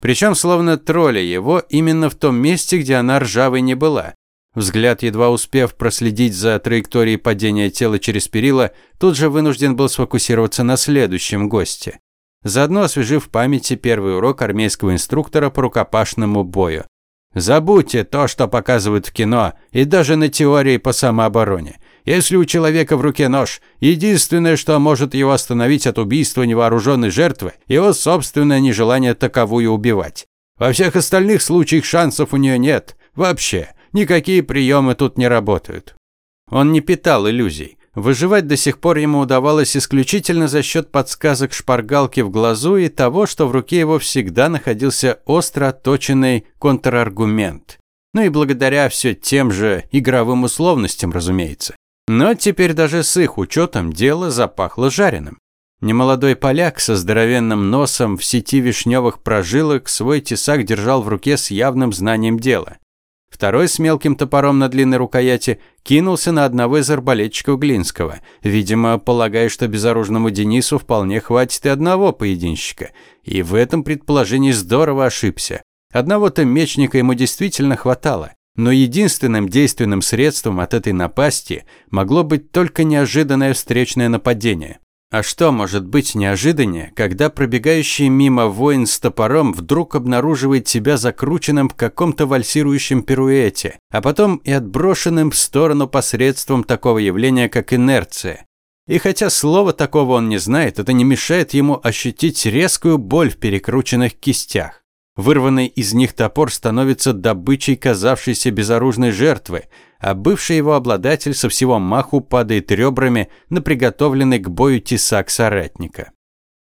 Причем словно тролля его именно в том месте, где она ржавой не была. Взгляд, едва успев проследить за траекторией падения тела через перила, тут же вынужден был сфокусироваться на следующем госте. Заодно освежив в памяти первый урок армейского инструктора по рукопашному бою. Забудьте то, что показывают в кино, и даже на теории по самообороне. Если у человека в руке нож, единственное, что может его остановить от убийства невооруженной жертвы, его собственное нежелание таковую убивать. Во всех остальных случаях шансов у нее нет. Вообще. Никакие приемы тут не работают. Он не питал иллюзий. Выживать до сих пор ему удавалось исключительно за счет подсказок шпаргалки в глазу и того, что в руке его всегда находился остро отточенный контраргумент. Ну и благодаря все тем же игровым условностям, разумеется. Но теперь даже с их учетом дело запахло жареным. Немолодой поляк со здоровенным носом в сети вишневых прожилок свой тесак держал в руке с явным знанием дела. Второй с мелким топором на длинной рукояти кинулся на одного из арбалетчиков Глинского, видимо, полагая, что безоружному Денису вполне хватит и одного поединщика. И в этом предположении здорово ошибся. Одного-то мечника ему действительно хватало. Но единственным действенным средством от этой напасти могло быть только неожиданное встречное нападение. А что может быть неожиданнее, когда пробегающий мимо воин с топором вдруг обнаруживает себя закрученным в каком-то вальсирующем пируэте, а потом и отброшенным в сторону посредством такого явления, как инерция. И хотя слова такого он не знает, это не мешает ему ощутить резкую боль в перекрученных кистях. Вырванный из них топор становится добычей казавшейся безоружной жертвы, а бывший его обладатель со всего маху падает ребрами на приготовленный к бою тесак соратника.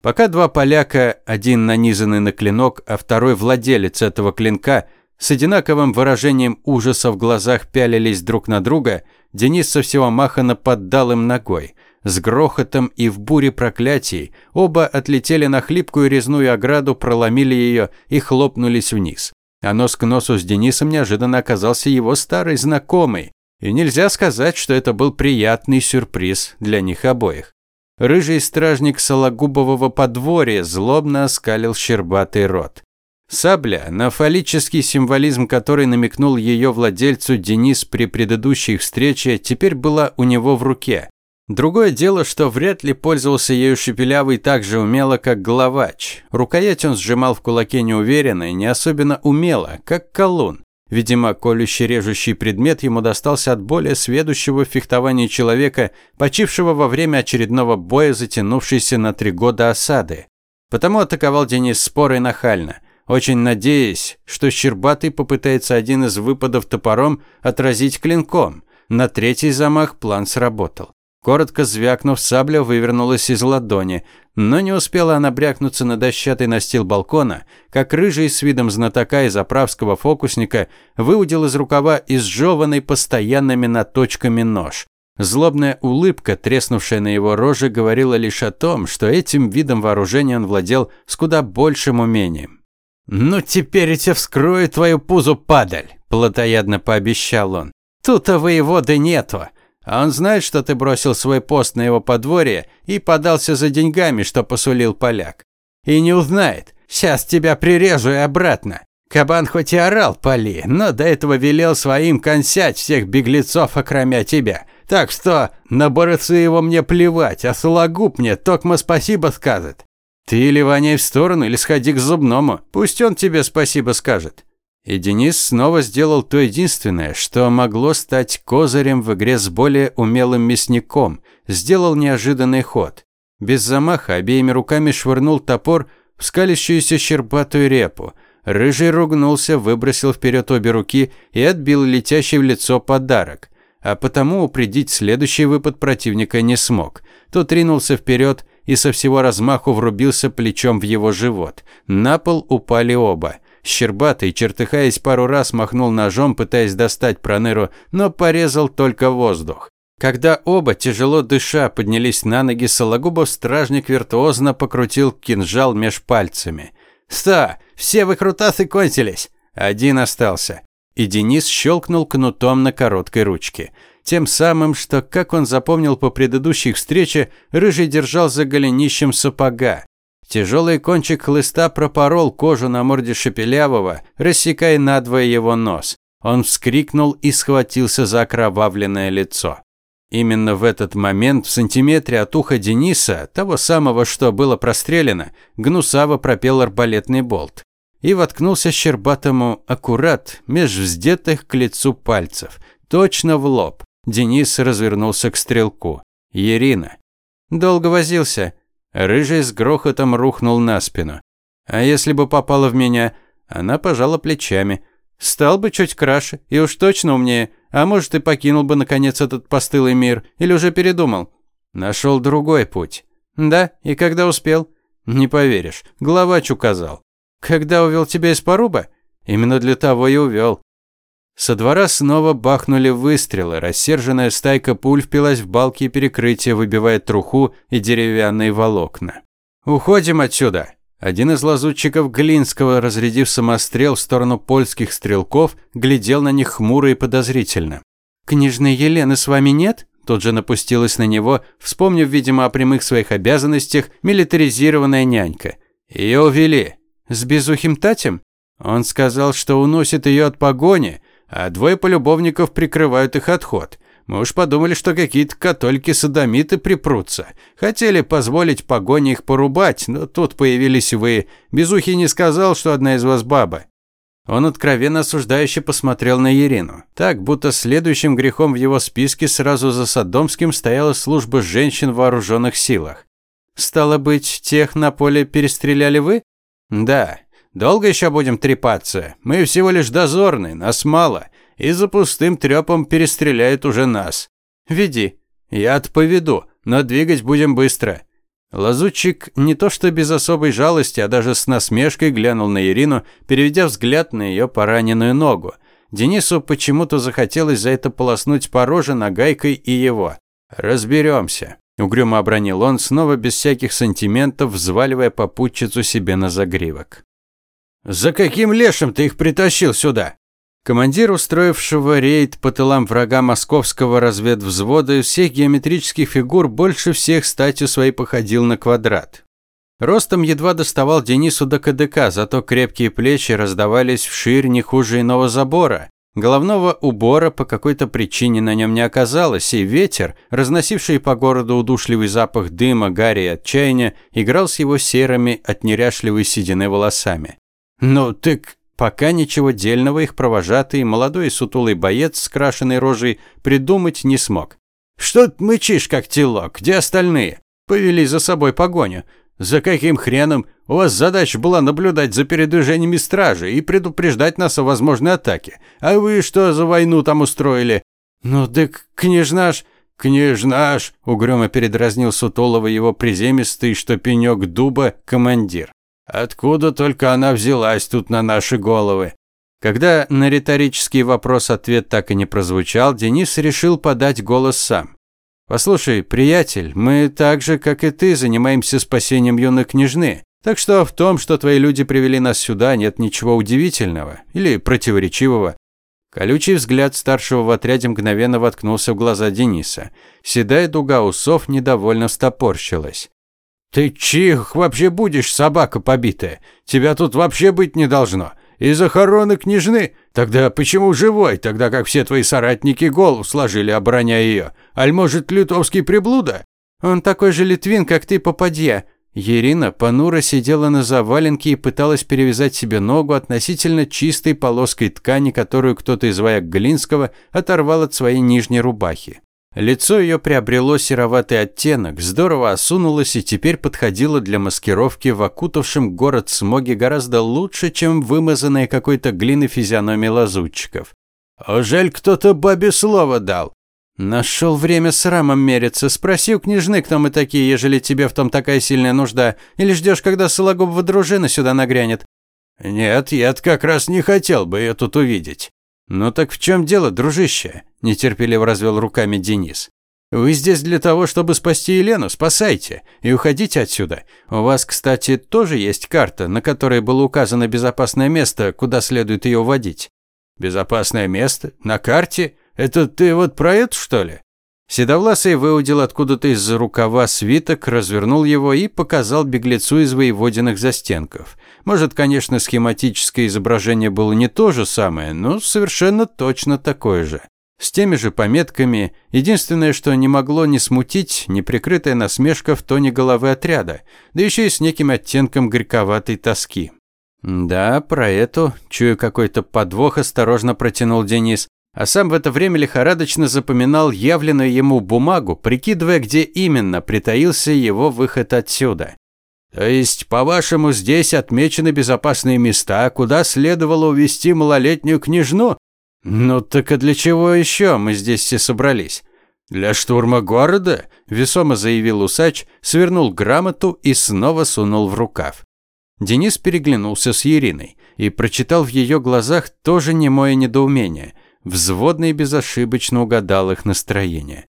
Пока два поляка, один нанизанный на клинок, а второй владелец этого клинка, с одинаковым выражением ужаса в глазах пялились друг на друга, Денис со всего маха нападал им ногой. С грохотом и в буре проклятий оба отлетели на хлипкую резную ограду, проломили ее и хлопнулись вниз. А нос к носу с Денисом неожиданно оказался его старый знакомый. И нельзя сказать, что это был приятный сюрприз для них обоих. Рыжий стражник Сологубового подворья злобно оскалил щербатый рот. Сабля, на фаллический символизм, который намекнул ее владельцу Денис при предыдущей встрече, теперь была у него в руке. Другое дело, что вряд ли пользовался ею Шепелявый так же умело, как Главач. Рукоять он сжимал в кулаке неуверенно и не особенно умело, как колун. Видимо, колющий-режущий предмет ему достался от более сведущего в фехтовании человека, почившего во время очередного боя, затянувшейся на три года осады. Потому атаковал Денис споро и нахально, очень надеясь, что Щербатый попытается один из выпадов топором отразить клинком. На третий замах план сработал. Коротко звякнув, сабля вывернулась из ладони, но не успела она брякнуться на дощатый настил балкона, как рыжий с видом знатока и заправского фокусника выудил из рукава изжеванный постоянными наточками нож. Злобная улыбка, треснувшая на его роже, говорила лишь о том, что этим видом вооружения он владел с куда большим умением. «Ну теперь я вскрою твою пузу, падаль!» – плотоядно пообещал он. «Тут-то воеводы нету. А он знает, что ты бросил свой пост на его подворье и подался за деньгами, что посулил поляк. И не узнает. Сейчас тебя прирежу и обратно. Кабан хоть и орал поли, но до этого велел своим консять всех беглецов, окромя тебя. Так что на борцы его мне плевать, а Сологуб мне токмо спасибо скажет. Ты или воняй в сторону, или сходи к зубному, пусть он тебе спасибо скажет. И Денис снова сделал то единственное, что могло стать козырем в игре с более умелым мясником, сделал неожиданный ход. Без замаха обеими руками швырнул топор в скалящуюся щербатую репу. Рыжий ругнулся, выбросил вперед обе руки и отбил летящий в лицо подарок а потому упредить следующий выпад противника не смог. Тот ринулся вперед и со всего размаху врубился плечом в его живот. На пол упали оба. Щербатый, чертыхаясь пару раз, махнул ножом, пытаясь достать проныру, но порезал только воздух. Когда оба, тяжело дыша, поднялись на ноги, Сологубов стражник виртуозно покрутил кинжал меж пальцами. «Сто! Все выкрутасы кончились!» Один остался и Денис щелкнул кнутом на короткой ручке. Тем самым, что, как он запомнил по предыдущей встрече, Рыжий держал за голенищем сапога. Тяжелый кончик хлыста пропорол кожу на морде Шепелявого, рассекая надвое его нос. Он вскрикнул и схватился за окровавленное лицо. Именно в этот момент, в сантиметре от уха Дениса, того самого, что было прострелено, гнусаво пропел арбалетный болт и воткнулся щербатому аккурат меж вздетых к лицу пальцев, точно в лоб. Денис развернулся к стрелку. Ирина. Долго возился. Рыжий с грохотом рухнул на спину. А если бы попала в меня, она пожала плечами. Стал бы чуть краше и уж точно умнее, а может и покинул бы наконец этот постылый мир, или уже передумал. Нашел другой путь. Да, и когда успел? Не поверишь, главач указал. Когда увел тебя из поруба? Именно для того и увел. Со двора снова бахнули выстрелы. Рассерженная стайка пуль впилась в балки перекрытия, выбивая труху и деревянные волокна. «Уходим отсюда!» Один из лазутчиков Глинского, разрядив самострел в сторону польских стрелков, глядел на них хмуро и подозрительно. «Княжны Елены с вами нет?» Тут же напустилась на него, вспомнив, видимо, о прямых своих обязанностях, милитаризированная нянька. Ее увели. С безухим Татем? Он сказал, что уносит ее от погони, а двое полюбовников прикрывают их отход. Мы уж подумали, что какие-то католики-садомиты припрутся. Хотели позволить погоне их порубать, но тут появились вы. Безухий не сказал, что одна из вас баба. Он откровенно осуждающе посмотрел на Ирину. Так, будто следующим грехом в его списке сразу за Содомским стояла служба женщин в вооруженных силах. «Стало быть, тех на поле перестреляли вы?» «Да. Долго еще будем трепаться? Мы всего лишь дозорные, нас мало. И за пустым трепом перестреляют уже нас. Веди. Я-то поведу, но двигать будем быстро». Лазутчик не то что без особой жалости, а даже с насмешкой глянул на Ирину, переведя взгляд на ее пораненную ногу. Денису почему-то захотелось за это полоснуть по роже нагайкой и его. «Разберемся». Угрюмо обронил он, снова без всяких сантиментов, взваливая попутчицу себе на загривок. «За каким лешим ты их притащил сюда?» Командир, устроившего рейд по тылам врага московского разведвзвода, всех геометрических фигур больше всех статью своей походил на квадрат. Ростом едва доставал Денису до КДК, зато крепкие плечи раздавались вширь не хуже иного забора. Головного убора по какой-то причине на нем не оказалось, и ветер, разносивший по городу удушливый запах дыма, гари и отчаяния, играл с его серыми от неряшливой седины волосами. «Ну, так пока ничего дельного их провожатый, молодой сутулый боец с крашеной рожей придумать не смог. «Что ты мычишь, как телок? Где остальные?» «Повели за собой погоню. За каким хреном? У вас задача была наблюдать за передвижениями стражи и предупреждать нас о возможной атаке. А вы что за войну там устроили? Ну так княжнаш... Княжнаш, угрюмо передразнил Сутолова его приземистый, что пенек дуба, командир. Откуда только она взялась тут на наши головы? Когда на риторический вопрос ответ так и не прозвучал, Денис решил подать голос сам. «Послушай, приятель, мы так же, как и ты, занимаемся спасением юной княжны. Так что в том, что твои люди привели нас сюда, нет ничего удивительного или противоречивого. Колючий взгляд старшего в отряде мгновенно воткнулся в глаза Дениса. Седая дуга усов недовольно стопорщилась. «Ты чих вообще будешь, собака побитая? Тебя тут вообще быть не должно. Из охороны княжны? Тогда почему живой, тогда как все твои соратники голову сложили, обороняя ее? Аль может, литовский приблуда?» «Он такой же литвин, как ты, попадья», Ирина понуро сидела на заваленке и пыталась перевязать себе ногу относительно чистой полоской ткани, которую кто-то из вояк Глинского оторвал от своей нижней рубахи. Лицо ее приобрело сероватый оттенок, здорово осунулось и теперь подходило для маскировки в окутавшем город смоге гораздо лучше, чем вымазанная какой-то глиной физиономия лазутчиков. «Жаль, кто-то бабе слово дал», Нашел время с рамом мериться. Спроси у княжны, кто мы такие, ежели тебе в том такая сильная нужда. Или ждешь, когда Сологубова дружина сюда нагрянет? Нет, я как раз не хотел бы ее тут увидеть. Ну так в чем дело, дружище? Нетерпеливо развел руками Денис. Вы здесь для того, чтобы спасти Елену, спасайте и уходите отсюда. У вас, кстати, тоже есть карта, на которой было указано безопасное место, куда следует ее водить. Безопасное место? На карте? Это ты вот про это, что ли?» Седовласый выудил откуда-то из-за рукава свиток, развернул его и показал беглецу из воеводиных застенков. Может, конечно, схематическое изображение было не то же самое, но совершенно точно такое же. С теми же пометками, единственное, что не могло не смутить, неприкрытая насмешка в тоне головы отряда, да еще и с неким оттенком горьковатой тоски. «Да, про эту, чую какой-то подвох, осторожно протянул Денис а сам в это время лихорадочно запоминал явленную ему бумагу, прикидывая, где именно притаился его выход отсюда. То есть, по-вашему, здесь отмечены безопасные места, куда следовало увести малолетнюю княжну? Ну так а для чего еще мы здесь все собрались? Для штурма города? Весомо заявил усач, свернул грамоту и снова сунул в рукав. Денис переглянулся с Ириной и прочитал в ее глазах тоже немое недоумение – Взводный безошибочно угадал их настроение.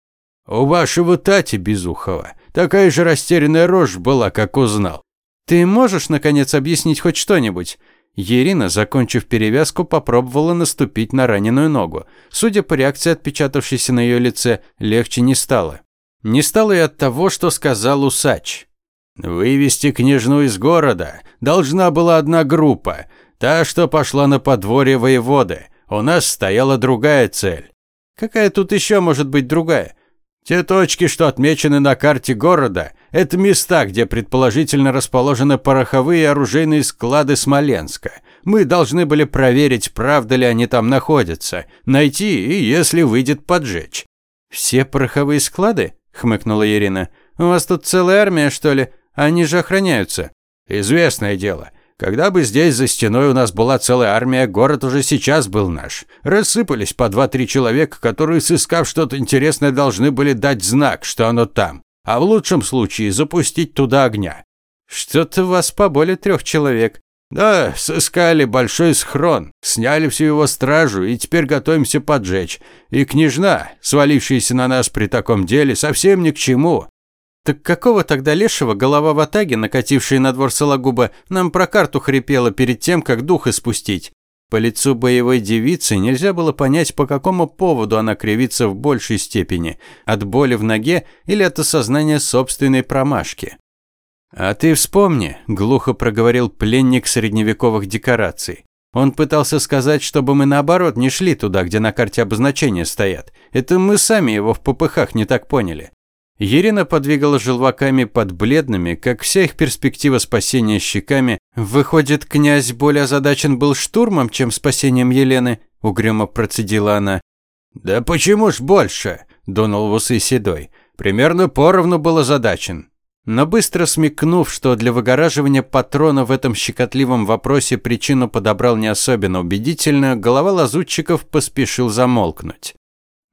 «У вашего Тати Безухова такая же растерянная рожь была, как узнал». «Ты можешь, наконец, объяснить хоть что-нибудь?» Ирина, закончив перевязку, попробовала наступить на раненую ногу. Судя по реакции, отпечатавшейся на ее лице, легче не стало. Не стало и от того, что сказал усач. «Вывести княжну из города должна была одна группа, та, что пошла на подворье воеводы. У нас стояла другая цель. Какая тут еще может быть другая? Те точки, что отмечены на карте города, это места, где предположительно расположены пороховые и оружейные склады Смоленска. Мы должны были проверить, правда ли они там находятся, найти и, если выйдет, поджечь. «Все пороховые склады?» – хмыкнула Ирина. «У вас тут целая армия, что ли? Они же охраняются». «Известное дело. Когда бы здесь за стеной у нас была целая армия, город уже сейчас был наш. Рассыпались по два-три человека, которые, сыскав что-то интересное, должны были дать знак, что оно там. А в лучшем случае запустить туда огня. Что-то вас поболее трех человек. Да, сыскали большой схрон, сняли всю его стражу и теперь готовимся поджечь. И княжна, свалившаяся на нас при таком деле, совсем ни к чему. Так какого тогда лешего голова в атаге, накатившая на двор Сологуба, нам про карту хрипела перед тем, как дух испустить? По лицу боевой девицы нельзя было понять, по какому поводу она кривится в большей степени – от боли в ноге или от осознания собственной промашки. «А ты вспомни», – глухо проговорил пленник средневековых декораций. Он пытался сказать, чтобы мы наоборот не шли туда, где на карте обозначения стоят. Это мы сами его в попыхах не так поняли. Ирина подвигала желваками под бледными, как вся их перспектива спасения щеками. «Выходит, князь более озадачен был штурмом, чем спасением Елены?» – угрюмо процедила она. «Да почему ж больше?» – дунул в усы Седой. «Примерно поровну был озадачен». Но быстро смекнув, что для выгораживания патрона в этом щекотливом вопросе причину подобрал не особенно убедительно, голова лазутчиков поспешил замолкнуть.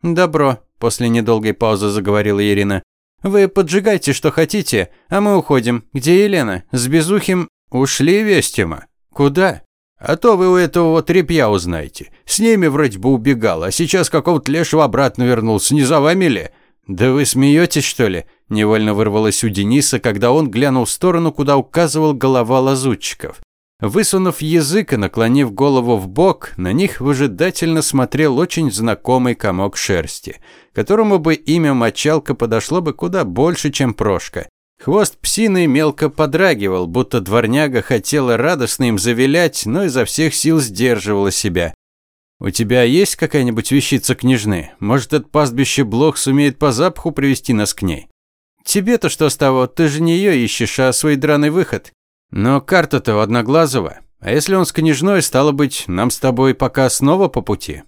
«Добро», – после недолгой паузы заговорила Ирина. Вы поджигайте, что хотите, а мы уходим. Где Елена? С Безухим ушли Вестима. Куда? А то вы у этого вот репья узнаете. С ними вроде бы убегал, а сейчас какого-то лешего обратно вернулся. Не за вами ли? «Да вы смеетесь, что ли?» – невольно вырвалось у Дениса, когда он глянул в сторону, куда указывал голова лазутчиков. Высунув язык и наклонив голову в бок, на них выжидательно смотрел очень знакомый комок шерсти, которому бы имя Мочалка подошло бы куда больше, чем Прошка. Хвост псины мелко подрагивал, будто дворняга хотела радостно им завилять, но изо всех сил сдерживала себя. «У тебя есть какая-нибудь вещица княжны? Может, это пастбище Блох сумеет по запаху привести нас к ней?» «Тебе-то что с того? Ты же не ее ищешь, а свой драный выход». «Но карта-то у Одноглазого. А если он с княжной, стало быть, нам с тобой пока снова по пути?»